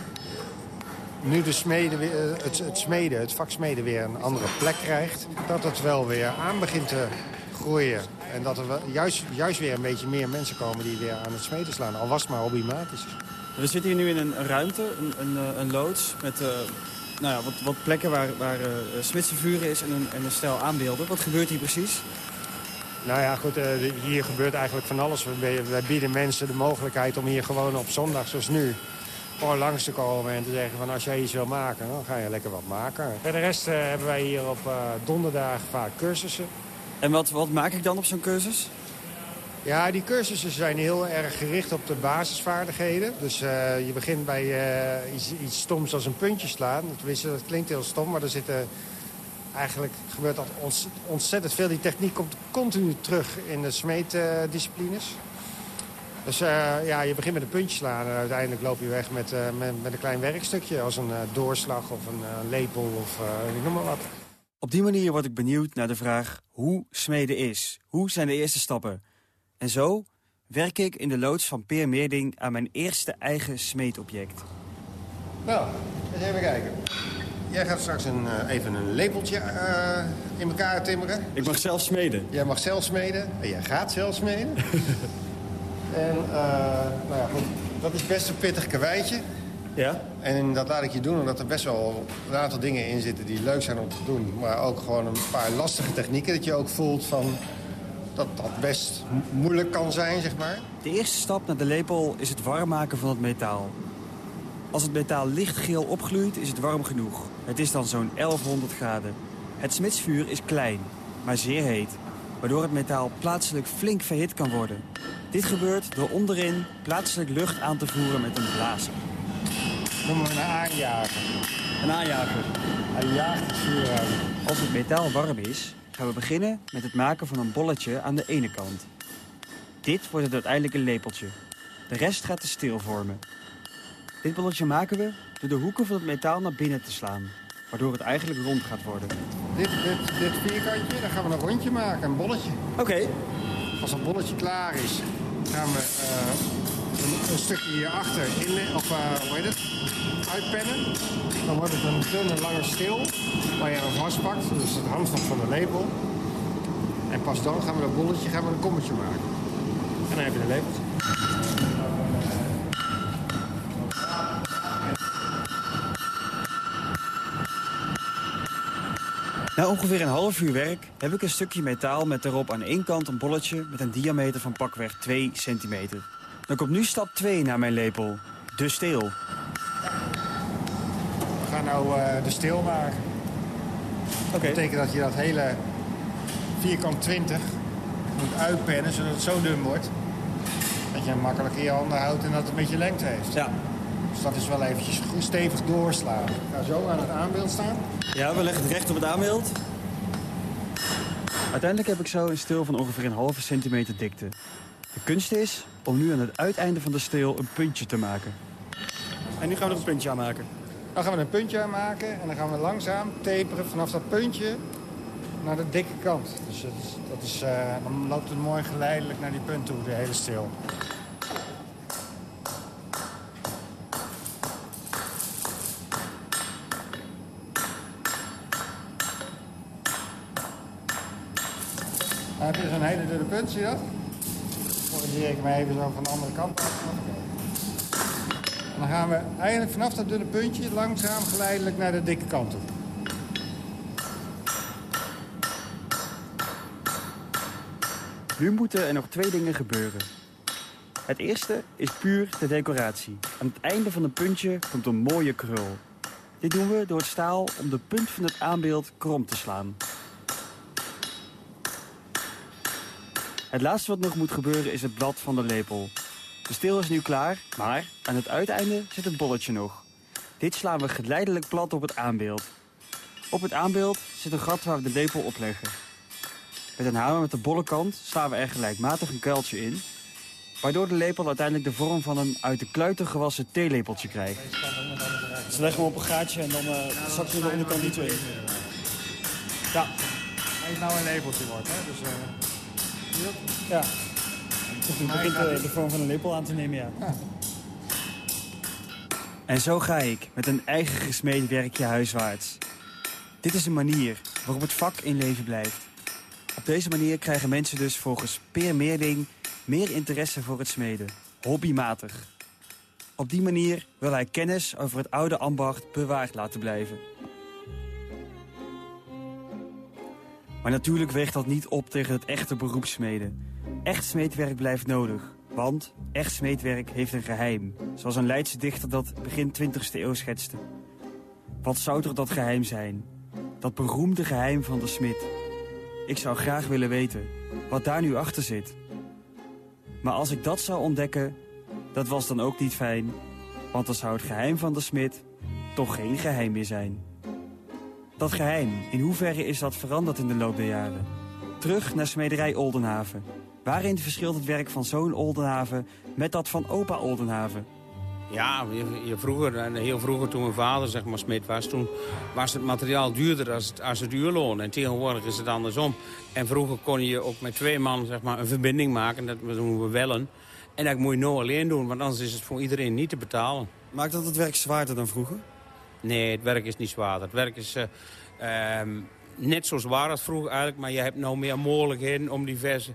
nu de smeden, eh, het, het smeden, het vak smeden weer een andere plek krijgt... dat het wel weer aan begint te groeien. En dat er wel, juist, juist weer een beetje meer mensen komen die weer aan het smeden slaan. Al was het maar hobbymatisch. We zitten hier nu in een ruimte, een, een, eh, een loods... met eh, nou ja, wat, wat plekken waar, waar vuren is en een, en een stel aanbeelden. Wat gebeurt hier precies? Nou ja, goed, hier gebeurt eigenlijk van alles. Wij bieden mensen de mogelijkheid om hier gewoon op zondag, zoals nu... gewoon langs te komen en te zeggen van als jij iets wil maken, dan ga je lekker wat maken. Voor de rest eh, hebben wij hier op eh, donderdag vaak cursussen. En wat, wat maak ik dan op zo'n cursus? Ja, die cursussen zijn heel erg gericht op de basisvaardigheden. Dus eh, je begint bij iets, iets stoms als een puntje slaan. Tenminste, dat klinkt heel stom, maar er zitten... Eigenlijk gebeurt dat ontz- ontzettend veel. Die techniek komt continu terug in de smeetdisciplines. Dus eh, ja, je begint met een puntje slaan en uiteindelijk loop je weg met, eh, met, met een klein werkstukje. Als een eh, doorslag of een eh, lepel of eh, ik noem maar wat. Op die manier word ik benieuwd naar de vraag hoe smeden is. Hoe zijn de eerste stappen? En zo werk ik in de loods van Peer Meerding aan mijn eerste eigen smeedobject. Nou, eens even kijken. Jij gaat straks een, eh, even een lepeltje eh, in elkaar timmeren. Ik mag zelf smeden. Jij mag zelf smeden en jij gaat zelf smeden. en eh, nou ja, goed, dat is best een pittig karweitje. Ja? En dat laat ik je doen omdat er best wel een aantal dingen in zitten die leuk zijn om te doen. Maar ook gewoon een paar lastige technieken dat je ook voelt van dat dat best mo- moeilijk kan zijn, zeg maar. De eerste stap naar de lepel is het warm maken van het metaal. Als het metaal lichtgeel opgloeit, is het warm genoeg. Het is dan zo'n 1100 graden. Het smidsvuur is klein, maar zeer heet. Waardoor het metaal plaatselijk flink verhit kan worden. Dit gebeurt door onderin plaatselijk lucht aan te voeren met een blazer. Noemen we een aanjager. Een aanjager. Hij jaagt het vuur aan. Als het metaal warm is, gaan we beginnen met het maken van een bolletje aan de ene kant. Dit wordt het uiteindelijk een lepeltje. De rest gaat de steel vormen. Dit bolletje maken we door de hoeken van het metaal naar binnen te slaan, waardoor het eigenlijk rond gaat worden. Dit, dit, dit vierkantje, daar gaan we een rondje maken, een bolletje. Oké. Als een bolletje klaar is, gaan we eh, een, een stukje hierachter in, of uh, hoe heet het, uitpennen. Dan wordt het een dunne, lange steel waar je aan vastpakt. Dus het handvat van de lepel. En pas dan gaan we dat bolletje gaan we een kommetje maken. En dan heb je de lepeltje. Na ongeveer een half uur werk heb ik een stukje metaal met erop aan één kant een bolletje met een diameter van pakweg 2 centimeter. Dan komt nu stap 2 naar mijn lepel, de steel. We gaan nou eh, de steel maken. Dat betekent dat je dat hele vierkant 20 moet uitpennen, zodat het zo dun wordt. Dat je hem makkelijk in je handen houdt en dat het een beetje lengte heeft. Ja. Dus dat is wel eventjes goed stevig doorslaan. Ik ga zo aan het aanbeeld staan. Ja, we leggen het recht op het aanbeeld. Uiteindelijk heb ik zo een steel van ongeveer een halve centimeter dikte. De kunst is om nu aan het uiteinde van de steel een puntje te maken. En nu gaan we er een puntje aan maken. Dan gaan we een puntje aan maken en dan gaan we langzaam taperen vanaf dat puntje naar de dikke kant. Dus dat is, dat is, eh, dan loopt het mooi geleidelijk naar die punt toe, de hele steel. Dan heb je zo'n hele dunne punt, zie je dat? Corrigeer ik me even zo van de andere kant af. Dan gaan we eigenlijk vanaf dat dunne puntje langzaam geleidelijk naar de dikke kant toe. Nu moeten er nog twee dingen gebeuren. Het eerste is puur de decoratie. Aan het einde van een puntje komt een mooie krul. Dit doen we door het staal om de punt van het aanbeeld krom te slaan. Het laatste wat nog moet gebeuren is het blad van de lepel. De steel is nu klaar, maar aan het uiteinde zit het bolletje nog. Dit slaan we geleidelijk plat op het aanbeeld. Op het aanbeeld zit een gat waar we de lepel op leggen. Met een hamer met de bolle kant slaan we er gelijkmatig een kuiltje in... waardoor de lepel uiteindelijk de vorm van een uit de kluiten gewassen theelepeltje krijgt. Dus leggen we op een gaatje en dan uh, zakken we de onderkant niet in. Ja. Hij is nou een lepeltje wordt, hè? Dus, eh? Ja. Dus nu begint de, de vorm van een lepel aan te nemen, ja. En zo ga ik met een eigen gesmeed werkje huiswaarts. Dit is een manier waarop het vak in leven blijft. Op deze manier krijgen mensen dus volgens Peer Meerding meer interesse voor het smeden. Hobbymatig. Op die manier wil hij kennis over het oude ambacht bewaard laten blijven. Maar natuurlijk weegt dat niet op tegen het echte beroepssmeden. Echt smeedwerk blijft nodig. Want echt smeedwerk heeft een geheim. Zoals een Leidse dichter dat begin 20e eeuw schetste. Wat zou toch dat geheim zijn? Dat beroemde geheim van de smid. Ik zou graag willen weten wat daar nu achter zit. Maar als ik dat zou ontdekken, dat was dan ook niet fijn. Want dan zou het geheim van de smid toch geen geheim meer zijn. Dat geheim, in hoeverre is dat veranderd in de loop der jaren? Terug naar smederij Oldenhaven. Waarin verschilt het werk van zo'n Oldenhaven met dat van opa Oldenhaven? Ja, je, je vroeger, en heel vroeger toen mijn vader zeg maar smid was... toen was het materiaal duurder als het, als het uurloon. En tegenwoordig is het andersom. En vroeger kon je ook met twee man zeg maar, een verbinding maken. Dat doen we wellen. En dat moet je nou alleen doen, want anders is het voor iedereen niet te betalen. Maakt dat het werk zwaarder dan vroeger? Nee, het werk is niet zwaarder. Het werk is uh, um, net zo zwaar als vroeger eigenlijk... maar je hebt nou meer mogelijkheden om diverse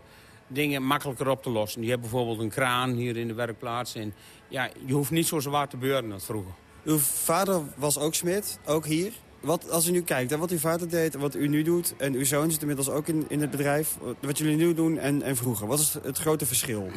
dingen makkelijker op te lossen. Je hebt bijvoorbeeld een kraan hier in de werkplaats. En ja, je hoeft niet zo zwaar te beuren als vroeger. Uw vader was ook smid, ook hier. Wat, als u nu kijkt, hè, wat uw vader deed, wat u nu doet... en uw zoon zit inmiddels ook in, in het bedrijf... wat jullie nu doen en, en vroeger. Wat is het grote verschil?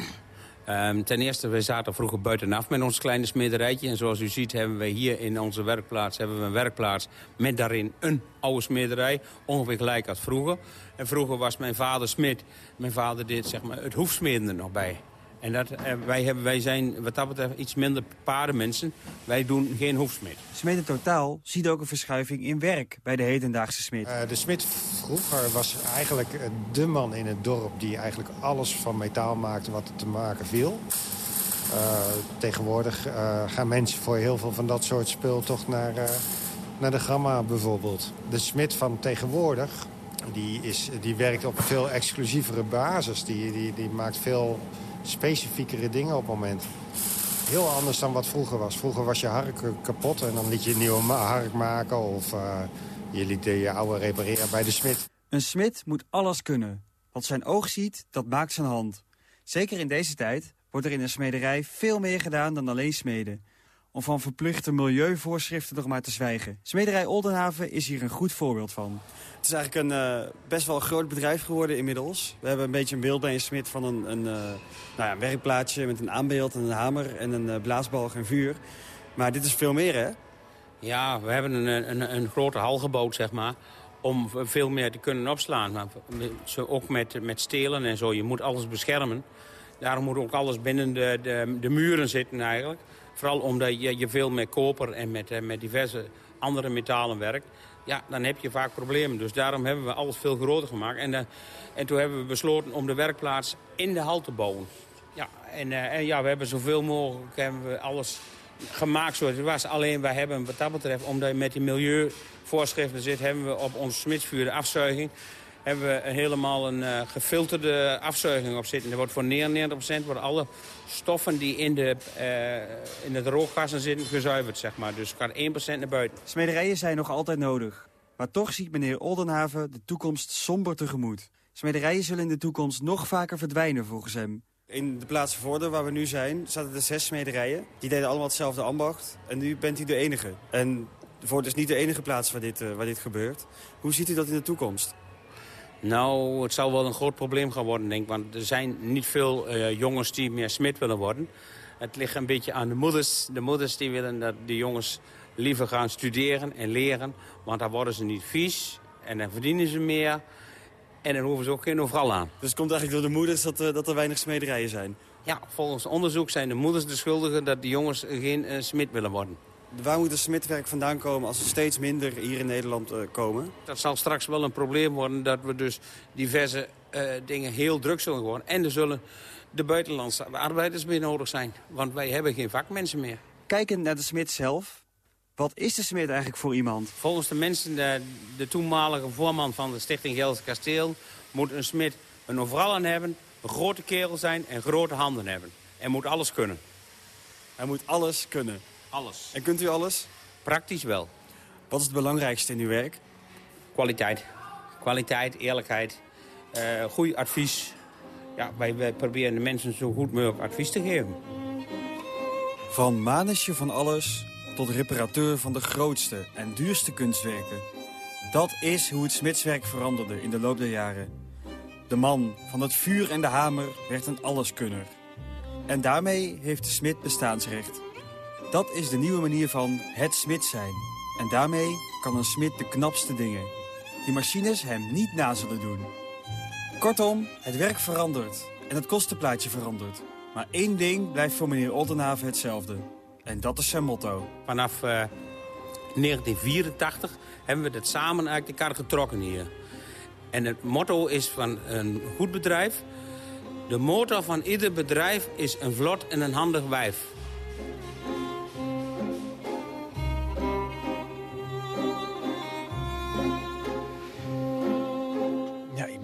Um, ten eerste, we zaten vroeger buitenaf met ons kleine smederijtje. En zoals u ziet hebben we hier in onze werkplaats hebben we een werkplaats met daarin een oude smederij. Ongeveer gelijk als vroeger. En vroeger was mijn vader smid. Mijn vader deed zeg maar, het hoefsmeden er nog bij. En dat, eh, wij, hebben, wij zijn wat dat betreft iets minder paardenmensen. Wij doen geen hoefsmid. Smeden Totaal ziet ook een verschuiving in werk bij de hedendaagse smid. Uh, de smid vroeger was eigenlijk uh, de man in het dorp... die eigenlijk alles van metaal maakte wat er te maken viel. Uh, tegenwoordig gaan mensen voor heel veel van dat soort spul toch naar, naar de gamma bijvoorbeeld. De smid van tegenwoordig Die, is, die werkt op een veel exclusievere basis. Die, die, die maakt veel specifiekere dingen op het moment. Heel anders dan wat vroeger was. Vroeger was je hark kapot en dan liet je een nieuwe hark maken... of eh, je liet je oude repareren bij de smid. Een smid moet alles kunnen. Wat zijn oog ziet, dat maakt zijn hand. Zeker in deze tijd wordt er in een smederij veel meer gedaan dan alleen smeden. Om van verplichte milieuvoorschriften nog maar te zwijgen. Smederij Oldenhaven is hier een goed voorbeeld van. Het is eigenlijk een eh, best wel groot bedrijf geworden inmiddels. We hebben een beetje een beeld bij een smid van een, een, eh, nou ja, een werkplaatsje met een aanbeeld en een hamer en een eh, blaasbalg en vuur. Maar dit is veel meer, hè? Ja, we hebben een, een, een grote hal gebouwd, zeg maar. Om veel meer te kunnen opslaan. Maar zo ook met, met stelen en zo. Je moet alles beschermen. Daarom moet ook alles binnen de, de, de muren zitten eigenlijk. Vooral omdat je, je veel met koper en met, eh, met diverse andere metalen werkt. Ja, dan heb je vaak problemen. Dus daarom hebben we alles veel groter gemaakt. En, eh, en toen hebben we besloten om de werkplaats in de hal te bouwen. Ja, en, eh, en ja, we hebben zoveel mogelijk hebben we alles gemaakt zoals het was. Alleen wij hebben wat dat betreft, omdat je met die milieuvoorschriften zit... hebben we op ons smidsvuur de afzuiging... hebben we helemaal een eh, gefilterde afzuiging op zitten. Er wordt voor 99% worden alle stoffen die in, de, eh, in het rookgassen zitten gezuiverd, zeg maar. Dus gaat 1% naar buiten. Smederijen zijn nog altijd nodig. Maar toch ziet meneer Oldenhaven de toekomst somber tegemoet. Smederijen zullen in de toekomst nog vaker verdwijnen volgens hem. In de plaats Vorden, waar we nu zijn, zaten er zes smederijen. Die deden allemaal hetzelfde ambacht. En nu bent u de enige. En Vorden is niet de enige plaats waar dit, eh, waar dit gebeurt. Hoe ziet u dat in de toekomst? Nou, het zal wel een groot probleem gaan worden, denk ik. Want er zijn niet veel eh, jongens die meer smid willen worden. Het ligt een beetje aan de moeders. De moeders die willen dat de jongens liever gaan studeren en leren. Want dan worden ze niet vies en dan verdienen ze meer. En dan hoeven ze ook geen overal aan. Dus het komt eigenlijk door de moeders dat, eh, dat er weinig smederijen zijn? Ja, volgens onderzoek zijn de moeders de schuldigen dat de jongens geen eh, smid willen worden. Waar moet het smidwerk vandaan komen als er steeds minder hier in Nederland eh, komen? Dat zal straks wel een probleem worden dat we dus diverse eh, dingen heel druk zullen worden. En er zullen de buitenlandse arbeiders meer nodig zijn. Want wij hebben geen vakmensen meer. Kijkend naar de smid zelf, wat is de smid eigenlijk voor iemand? Volgens de mensen, de, de toenmalige voorman van de Stichting Gelderse Kasteel... moet een smid een overal aan hebben, een grote kerel zijn en grote handen hebben. En moet alles kunnen. Hij moet alles kunnen. Alles. En kunt u alles? Praktisch wel. Wat is het belangrijkste in uw werk? Kwaliteit. Kwaliteit, eerlijkheid, eh goed advies. Ja, wij, wij proberen de mensen zo goed mogelijk advies te geven. Van manesje van alles tot reparateur van de grootste en duurste kunstwerken. Dat is hoe het smidswerk veranderde in de loop der jaren. De man van het vuur en de hamer werd een alleskunner. En daarmee heeft de smid bestaansrecht. Dat is de nieuwe manier van het smid zijn. En daarmee kan een smid de knapste dingen. Die machines hem niet na zullen doen. Kortom, het werk verandert en het kostenplaatje verandert. Maar één ding blijft voor meneer Oldenhaven hetzelfde. En dat is zijn motto. Vanaf eh, 1984 hebben we dat samen uit de kar getrokken hier. En het motto is van een goed bedrijf... de motor van ieder bedrijf is een vlot en een handig wijf.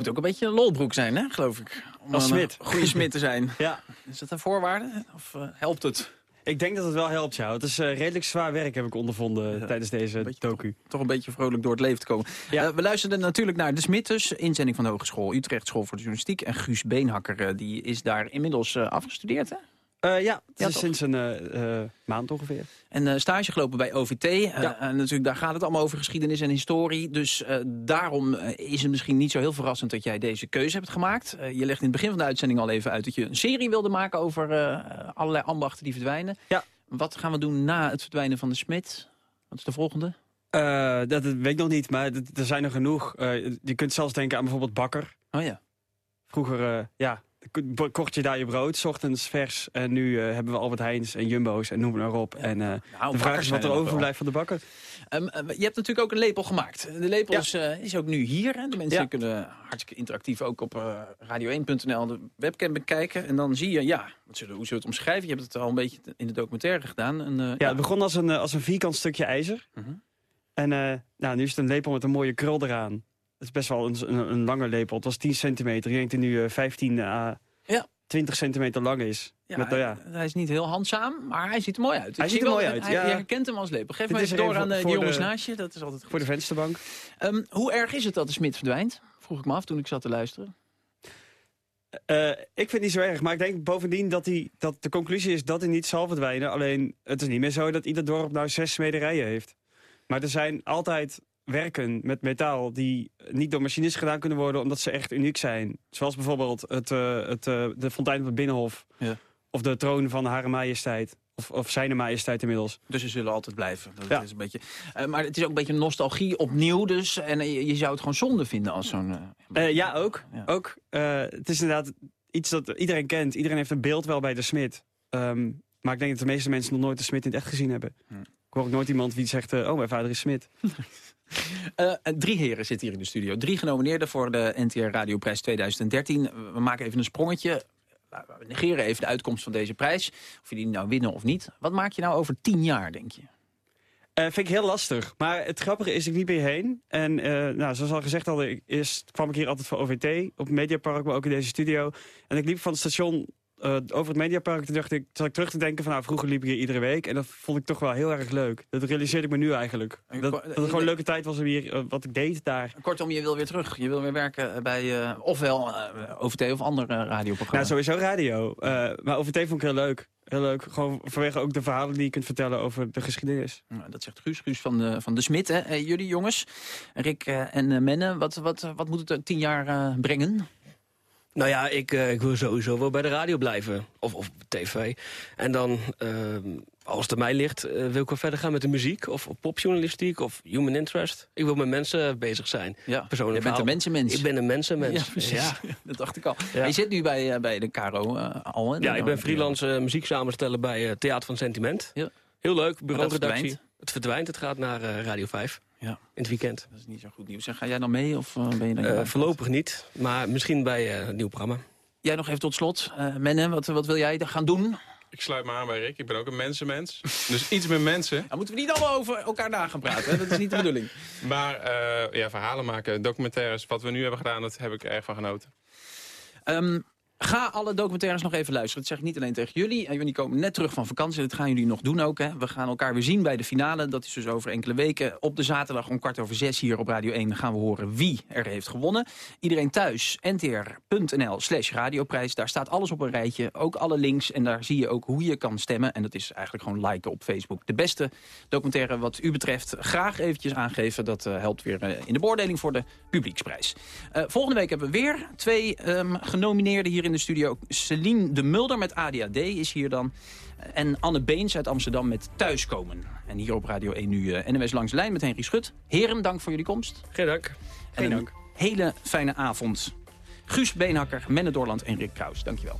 Moet ook een beetje een lolbroek zijn, hè, geloof ik. Om Als smid. goede smid te zijn. Ja. Is dat een voorwaarde? Of eh, helpt het? Ik denk dat het wel helpt, ja. Het is eh, redelijk zwaar werk, heb ik ondervonden tijdens deze docu. Toch een beetje vrolijk door het leven te komen. Eh, we luisterden natuurlijk naar De Smitters, inzending van de Hogeschool Utrecht School voor de Journalistiek. En Guus Beenhakker, die is daar inmiddels afgestudeerd, hè? Eh, ja, het Ja, is toch? sinds een eh, eh, maand ongeveer. En stage gelopen bij OVT. En natuurlijk, daar gaat het allemaal over geschiedenis en historie. Dus daarom is het misschien niet zo heel verrassend dat jij deze keuze hebt gemaakt. Je legt in het begin van de uitzending al even uit dat je een serie wilde maken over allerlei ambachten die verdwijnen. Ja. Wat gaan we doen na het verdwijnen van de Smit? Wat is de volgende? Dat, dat weet ik nog niet, maar er zijn er genoeg. Je kunt zelfs denken aan bijvoorbeeld bakker. Oh ja. Vroeger, ja, kocht je daar je brood, 's ochtends vers. En nu eh, hebben we Albert Heijns en Jumbo's en noem maar op. En eh, de vraag is wat er er overblijft van de bakker. Ehm, eh, je hebt natuurlijk ook een lepel gemaakt. De lepel is, is ook nu hier. Hè? De mensen Ja. kunnen hartstikke interactief ook op eh, radio1.nl de webcam bekijken. En dan zie je, ja, wat zullen, hoe zullen we het omschrijven? Je hebt het al een beetje in de documentaire gedaan. Ja, het begon als een, als een vierkant stukje ijzer. Mhm. En nou, nu is het een lepel met een mooie krul eraan. Is best wel een, een, een lange lepel. Het was 10 centimeter. Ik denk dat hij nu eh, 15 à Ja. 20 centimeter lang is. Ja, Met, nou ja, hij, is niet heel handzaam, maar hij ziet er mooi uit. Hij Ik ziet zie er mooi uit, Hij, ja. Je herkent hem als lepel. Geef maar er door aan de, die jongens de- naast je. Dat is altijd goed. voor de vensterbank. Ehm, hoe erg is het dat de smid verdwijnt? Vroeg ik me af toen ik zat te luisteren. Eh, ik vind het niet zo erg, maar ik denk bovendien dat, hij, dat de conclusie is dat hij niet zal verdwijnen. Alleen, het is niet meer zo dat ieder dorp nou zes smederijen heeft. Maar er zijn altijd werken met metaal die niet door machines gedaan kunnen worden... omdat ze echt uniek zijn. Zoals bijvoorbeeld het, eh, het, eh, de fontein op het Binnenhof. Ja. Of de troon van Hare Majesteit. Of, of Zijne Majesteit inmiddels. Dus ze zullen altijd blijven. Dat Ja. is een beetje, eh, maar het is ook een beetje nostalgie opnieuw dus. En je, je zou het gewoon zonde vinden als zo'n... ja, ook. ook het is inderdaad iets dat iedereen kent. Iedereen heeft een beeld wel bij de smid. Ehm, maar ik denk dat de meeste mensen nog nooit de smid in het echt gezien hebben. Ik hoor ook nooit iemand die zegt, eh, oh, mijn vader is smid. Eh, en drie heren zitten hier in de studio. Drie genomineerden voor de NTR Radioprijs 2013. We maken even een sprongetje. We negeren even de uitkomst van deze prijs. Of je die nou winnen of niet. Wat maak je nou over tien jaar, denk je? Eh, vind ik heel lastig. Maar het grappige is, ik liep hierheen. En eh, nou, zoals al gezegd al, ik- eerst kwam ik hier altijd voor OVT. Op Mediapark, maar ook in deze studio. En ik liep van het station eh, over het Mediapark. Toen dacht ik, zat ik terug te denken van, nou, vroeger liep ik hier iedere week. En dat vond ik toch wel heel erg leuk. Dat realiseerde ik me nu eigenlijk. Dat, dat het gewoon een leuke tijd was om hier, eh, wat ik deed daar. Kortom, je wil weer terug. Je wil weer werken bij eh, ofwel OVT of andere Nou, radioprogramma's. sowieso radio. Maar OVT vond ik heel leuk. Heel leuk. Gewoon vanwege ook de verhalen die je kunt vertellen over de geschiedenis. Nou, dat zegt Guus, Guus van de, van de Smit. Hè? Jullie jongens, Rick en Menne, wat, wat, wat moet het tien jaar brengen? Nou ja, ik, eh, ik wil sowieso wel bij de radio blijven. Of, of tv. En dan, ehm, als het aan mij ligt, eh, wil ik wel verder gaan met de muziek. Of, of popjournalistiek, of human interest. Ik wil met mensen bezig zijn. Ja, Persoonlijk je bent een mensenmens. Ik ben een mensenmens. Ja, precies. Ja. dat dacht ik al. Ja. Je zit nu bij, eh, bij de eh, al. Hè? Ja, ik ben freelance eh, muzieksamensteller bij eh, Theater van Sentiment. Ja. Heel leuk, bureauredactie. Het verdwijnt, het gaat naar eh, Radio 5. Ja. In het weekend. Dat is niet zo goed nieuws. En ga jij dan mee of eh, ben je dan Eh, voorlopig niet, maar misschien bij eh, een nieuw programma. Jij nog even tot slot. Eh Menne, wat, wat wil jij gaan doen? Ik sluit me aan bij Rick. Ik ben ook een mensenmens. Dus iets met mensen. Dan moeten we niet allemaal over elkaar na gaan praten. Hè? Dat is niet de bedoeling. Maar eh, ja, verhalen maken, documentaires. Wat we nu hebben gedaan, dat heb ik erg van genoten. Ehm, ga alle documentaires nog even luisteren. Dat zeg ik niet alleen tegen jullie. En jullie komen net terug van vakantie. Dat gaan jullie nog doen ook. Hè. We gaan elkaar weer zien bij de finale. Dat is dus over enkele weken. Op de zaterdag om kwart over zes hier op Radio 1 gaan we horen wie er heeft gewonnen. Iedereen thuis, ntr.nl slash radioprijs. Daar staat alles op een rijtje. Ook alle links. En daar zie je ook hoe je kan stemmen. En dat is eigenlijk gewoon liken op Facebook. De beste documentaire wat u betreft graag eventjes aangeven. Dat eh, helpt weer eh, in de beoordeling voor de publieksprijs. Eh, volgende week hebben we weer twee ehm, genomineerden hier in de studio. Celine de Mulder met ADHD is hier dan. En Anne Beens uit Amsterdam met Thuiskomen. En hier op Radio 1 nu eh, NWS Langs de Lijn met Henry Schut. Heren, dank voor jullie komst. Geen dank. En een hele fijne avond. Guus Beenhakker, Menne Doorland en Rick Kraus. Dankjewel.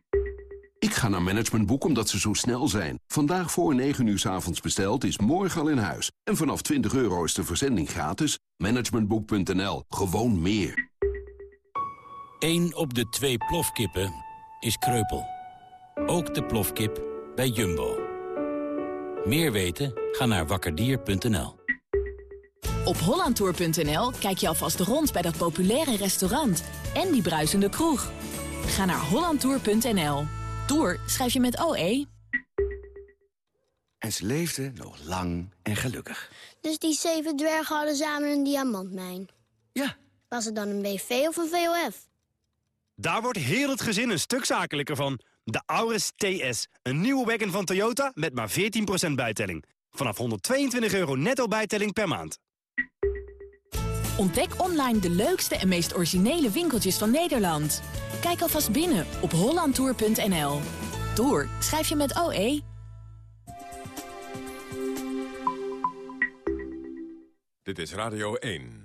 Ik ga naar Managementboek omdat ze zo snel zijn. Vandaag voor 9 uur 's avonds besteld is morgen al in huis. En vanaf 20 euro is de verzending gratis. Managementboek.nl. Gewoon meer. 1 op de twee plofkippen is kreupel. Ook de plofkip bij Jumbo. Meer weten? Ga naar wakkerdier.nl. Op hollandtour.nl kijk je alvast rond bij dat populaire restaurant en die bruisende kroeg. Ga naar hollandtour.nl. Tour schrijf je met OE. En ze leefden nog lang en gelukkig. Dus die zeven dwergen hadden samen een diamantmijn? Ja. Was het dan een BV of een VOF? Daar wordt heel het gezin een stuk zakelijker van. De Auris TS, een nieuwe wagon van Toyota met maar 14% bijtelling. Vanaf 122 euro netto bijtelling per maand. Ontdek online de leukste en meest originele winkeltjes van Nederland. Kijk alvast binnen op hollandtour.nl. Door schrijf je met OE. Dit is Radio 1.